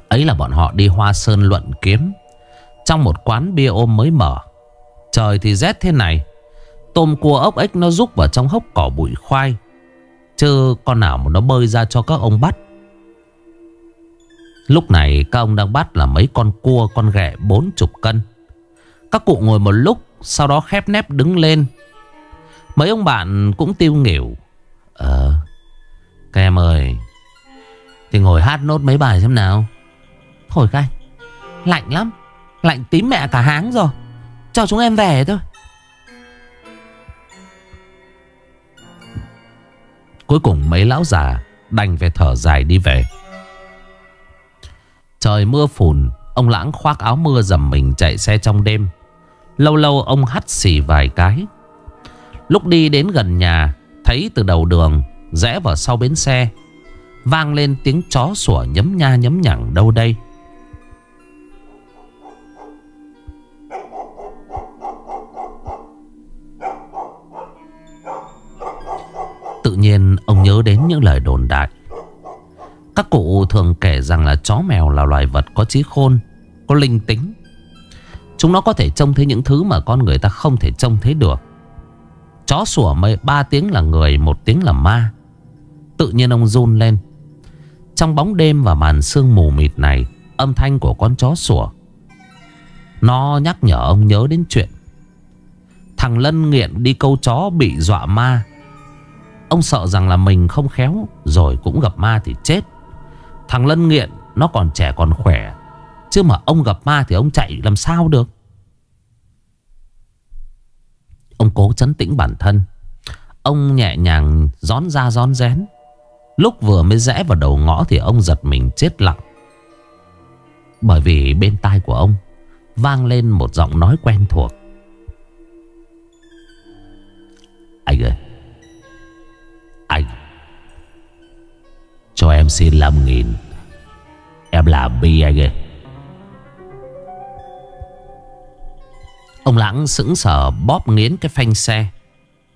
A: Ấy là bọn họ đi Hoa Sơn luận kiếm Trong một quán bia ôm mới mở Trời thì rét thế này Tôm cua ốc ếch nó rúc vào trong hốc cỏ bụi khoai. Chứ con nào mà nó bơi ra cho các ông bắt. Lúc này các ông đang bắt là mấy con cua, con ghẹ bốn chục cân. Các cụ ngồi một lúc, Sau đó khép nép đứng lên. Mấy ông bạn cũng tiêu nghỉu. Ờ Các em ơi, Thì ngồi hát nốt mấy bài xem nào. Thôi các anh, Lạnh lắm. Lạnh tím mẹ cả háng rồi. Cho chúng em về thôi. Cuối cùng mấy lão già Đành về thở dài đi về. Trời mưa phùn, Ông lãng khoác áo mưa dầm mình chạy xe trong đêm. Lâu lâu ông hắt xì vài cái. Lúc đi đến gần nhà, Thấy từ đầu đường, Rẽ vào sau bến xe, Vang lên tiếng chó sủa nhấm nha nhấm nhẳng đâu đây. Nhiên ông nhớ đến những lời đồn đại. Các cụ thường kể rằng là chó mèo là loài vật có trí khôn, Có linh tính. Chúng nó có thể trông thấy những thứ mà con người ta không thể trông thấy được. Chó sủa mấy ba tiếng là người, Một tiếng là ma. Tự nhiên ông run lên. Trong bóng đêm và màn sương mù mịt này, Âm thanh của con chó sủa. Nó nhắc nhở ông nhớ đến chuyện. Thằng Lân nghiện đi câu chó bị dọa ma. Ông sợ rằng là mình không khéo, Rồi cũng gặp ma thì chết. Thằng Lân nghiện, nó còn trẻ còn khỏe. Chứ mà ông gặp ma thì ông chạy làm sao được? Ông cố chấn tĩnh bản thân. Ông nhẹ nhàng gión ra gión rén. Lúc vừa mới rẽ vào đầu ngõ Thì ông giật mình chết lặng. Bởi vì bên tai của ông Vang lên một giọng nói quen thuộc. Anh ơi! Anh. Cho em xin 5 nghìn. Em là bi anh ơi. Ông Lãng sững sờ bóp nghiến cái phanh xe.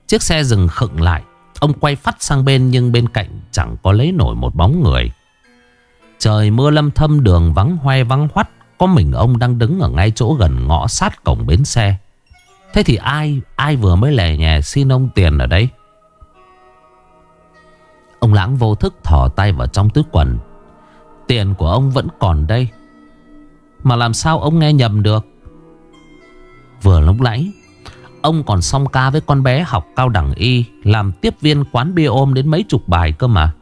A: Chiếc xe dừng khựng lại. Ông quay phát sang bên nhưng bên cạnh chẳng có lấy nổi một bóng người. Trời mưa lâm thâm, đường vắng hoe vắng hoắt. Có mình ông đang đứng ở ngay chỗ gần ngõ sát cổng bến xe. Thế thì ai ai vừa mới lè nhè xin ông tiền ở đây? Ông lãng vô thức thỏ tay vào trong túi quần. Tiền của ông vẫn còn đây. Mà làm sao ông nghe nhầm được? Vừa lúc nãy, Ông còn song ca với con bé học cao đẳng y, Làm tiếp viên quán bia ôm đến mấy chục bài cơ mà.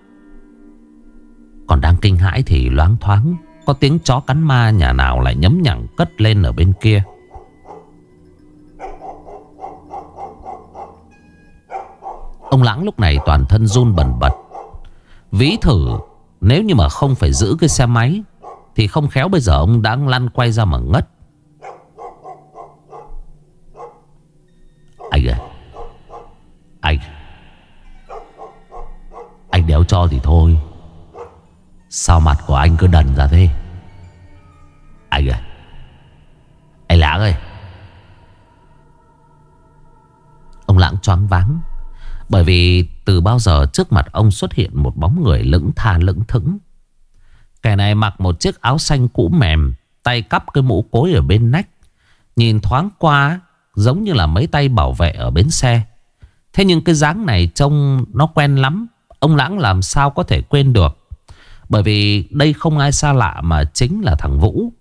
A: Còn đang kinh hãi thì loáng thoáng, Có tiếng chó cắn ma nhà nào lại nhấm nhẳng cất lên ở bên kia. Ông Lãng lúc này toàn thân run bần bật. Ví thử, Nếu như mà không phải giữ cái xe máy, Thì không khéo bây giờ ông đang lăn quay ra mà ngất. Anh ơi, Anh Anh đéo cho thì thôi. Sao mặt của anh cứ đần ra thế? Anh ơi, Anh Lãng ơi. Ông Lãng choáng váng, Bởi vì từ bao giờ trước mặt ông xuất hiện một bóng người lững tha lững thững? Kẻ này mặc một chiếc áo xanh cũ mềm, Tay cắp cái mũ cối ở bên nách, Nhìn thoáng qua, Giống như là mấy tay bảo vệ ở bến xe. Thế nhưng cái dáng này trông nó quen lắm, Ông Lãng làm sao có thể quên được? Bởi vì đây không ai xa lạ mà chính là thằng Vũ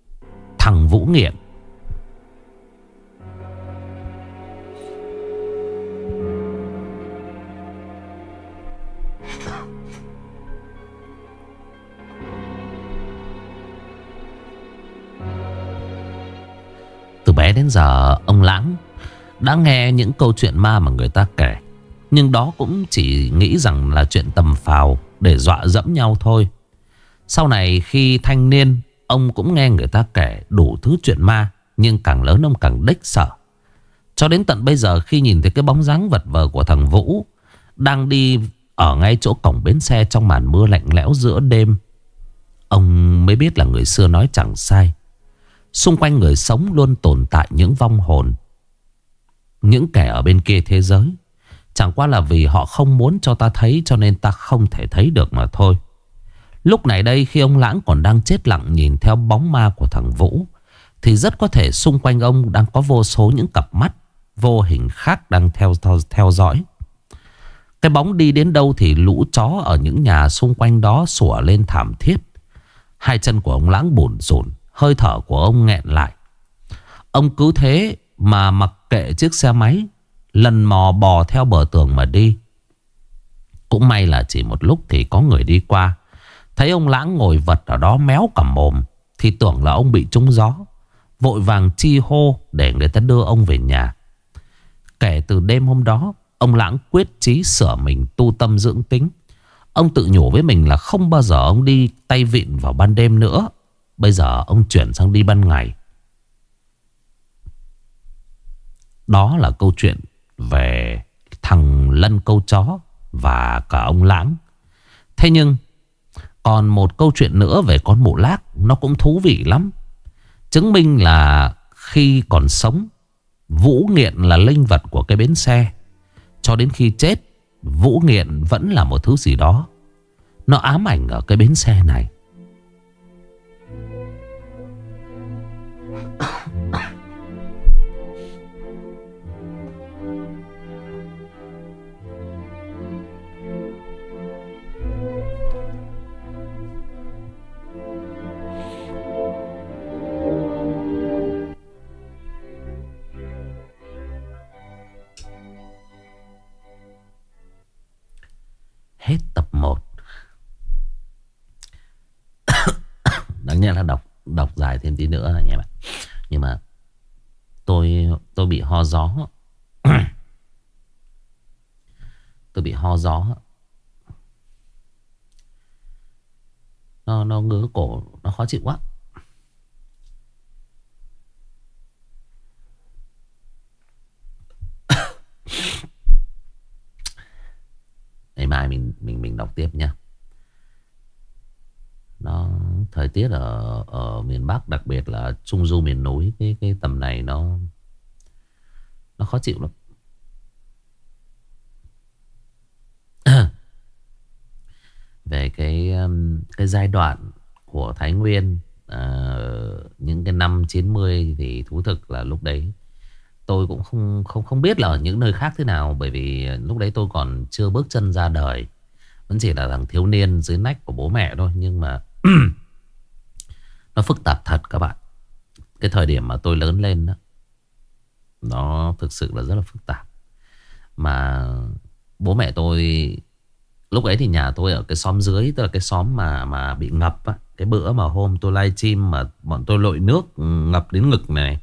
A: Thằng Vũ nghiện. Đến giờ ông Lãng đã nghe những câu chuyện ma mà người ta kể. Nhưng đó cũng chỉ nghĩ rằng là chuyện tầm phào để dọa dẫm nhau thôi. Sau này khi thanh niên, ông cũng nghe người ta kể đủ thứ chuyện ma. Nhưng càng lớn ông càng đích sợ. Cho đến tận bây giờ khi nhìn thấy cái bóng dáng vật vờ của thằng Vũ đang đi ở ngay chỗ cổng bến xe trong màn mưa lạnh lẽo giữa đêm. Ông mới biết là người xưa nói chẳng sai. Xung quanh người sống luôn tồn tại những vong hồn. Những kẻ ở bên kia thế giới Chẳng qua là vì họ không muốn cho ta thấy Cho nên ta không thể thấy được mà thôi. Lúc này đây khi ông Lãng còn đang chết lặng Nhìn theo bóng ma của thằng Vũ Thì rất có thể xung quanh ông Đang có vô số những cặp mắt Vô hình khác đang theo, theo, theo dõi. Cái bóng đi đến đâu Thì lũ chó ở những nhà xung quanh đó Sủa lên thảm thiết. Hai chân của ông Lãng bùn rùn. Hơi thở của ông nghẹn lại. Ông cứ thế mà mặc kệ chiếc xe máy, Lần mò bò theo bờ tường mà đi. Cũng may là chỉ một lúc thì có người đi qua. Thấy ông lãng ngồi vật ở đó méo cả mồm, Thì tưởng là ông bị trúng gió. Vội vàng chi hô để người ta đưa ông về nhà. Kể từ đêm hôm đó, Ông lãng quyết chí sửa mình tu tâm dưỡng tính. Ông tự nhủ với mình là không bao giờ ông đi tay vịn vào ban đêm nữa. Bây giờ ông chuyển sang đi ban ngày Đó là câu chuyện về thằng Lân câu chó và cả ông Lãng. Thế nhưng, còn một câu chuyện nữa về con mụ lác, nó cũng thú vị lắm. Chứng minh là khi còn sống, Vũ Nghiện là linh vật của cái bến xe. Cho đến khi chết, Vũ Nghiện vẫn là một thứ gì đó. Nó ám ảnh ở cái bến xe này. Hết tập 1 Đáng nhẽ là đọc đọc dài thêm tí nữa anh em ạ. Nhưng mà tôi tôi bị ho gió. Tôi bị ho gió. Nó, nó ngứa cổ Nó khó chịu quá. Ngày mai mình mình mình đọc tiếp nha nó thời tiết ở ở miền Bắc đặc biệt là trung du miền núi cái cái tầm này nó nó khó chịu lắm. Về cái um, cái giai đoạn của Thái Nguyên à, những cái năm 90 thì thú thực là lúc đấy tôi cũng không không không biết là ở những nơi khác thế nào, bởi vì lúc đấy tôi còn chưa bước chân ra đời. Vẫn chỉ là thằng thiếu niên dưới nách của bố mẹ thôi, Nhưng mà Nó phức tạp thật các bạn. Cái thời điểm mà tôi lớn lên đó, Nó thực sự là rất là phức tạp. Mà Bố mẹ tôi, Lúc ấy thì nhà tôi ở cái xóm dưới, Tức là cái xóm mà mà bị ngập á, Cái bữa mà hôm tôi live stream Mà bọn tôi lội nước ngập đến ngực này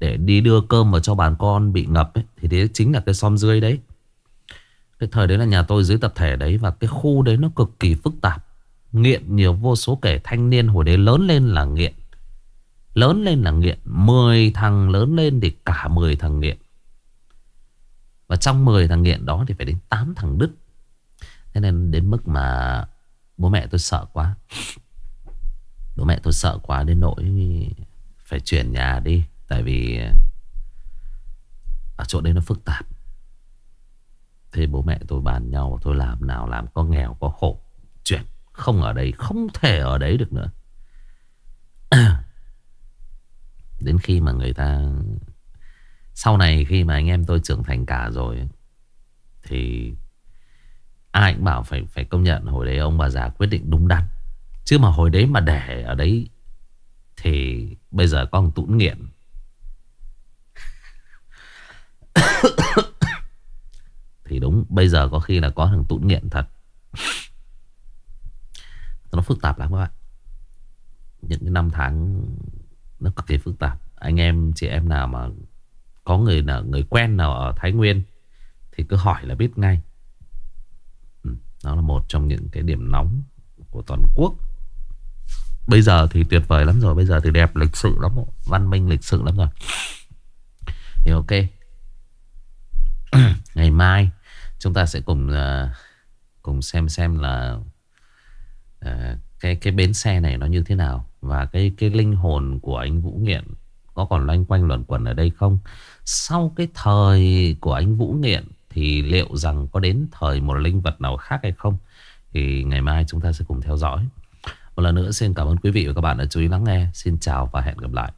A: để đi đưa cơm vào cho bàn con bị ngập ấy, Thì đấy chính là cái xóm dưới đấy. Cái thời đấy là nhà tôi dưới tập thể đấy Và cái khu đấy nó cực kỳ phức tạp. Nghiện nhiều vô số kể thanh niên hồi đấy lớn lên là nghiện. Lớn lên là nghiện 10 thằng lớn lên thì cả 10 thằng nghiện. Và trong 10 thằng nghiện đó thì phải đến 8 thằng đứt. Thế nên đến mức mà bố mẹ tôi sợ quá. Bố mẹ tôi sợ quá đến nỗi phải chuyển nhà đi. Tại vì à, ở chỗ đấy nó phức tạp. Thế bố mẹ tôi bàn nhau, Tôi làm nào làm, có nghèo, có khổ, chuyện không ở đây, Không thể ở đấy được nữa. Đến khi mà người ta, Sau này khi mà anh em tôi trưởng thành cả rồi, Thì Ai cũng bảo phải phải công nhận Hồi đấy ông bà già quyết định đúng đắn. Chứ mà hồi đấy mà để ở đấy, Thì bây giờ con tụn nghiện thì đúng, Bây giờ có khi là có thằng tụn nghiện thật. Nó phức tạp lắm các bạn. Những cái năm tháng Nó cực kỳ phức tạp. Anh em, chị em nào mà Có người nào, người quen nào ở Thái Nguyên Thì cứ hỏi là biết ngay. Ừ, nó là một trong những cái điểm nóng Của toàn quốc. Bây giờ thì tuyệt vời lắm rồi, Bây giờ thì đẹp lịch sự lắm rồi. Văn minh lịch sự lắm rồi. Thì ok Ngày mai Chúng ta sẽ cùng uh, Cùng xem xem là uh, Cái cái bến xe này nó như thế nào Và cái cái linh hồn của anh Vũ Nghiện Có còn loanh quanh luẩn quẩn ở đây không? Sau cái thời của anh Vũ Nghiện Thì liệu rằng có đến thời một linh vật nào khác hay không? Thì ngày mai chúng ta sẽ cùng theo dõi. Một lần nữa xin cảm ơn quý vị và các bạn đã chú ý lắng nghe. Xin chào và hẹn gặp lại.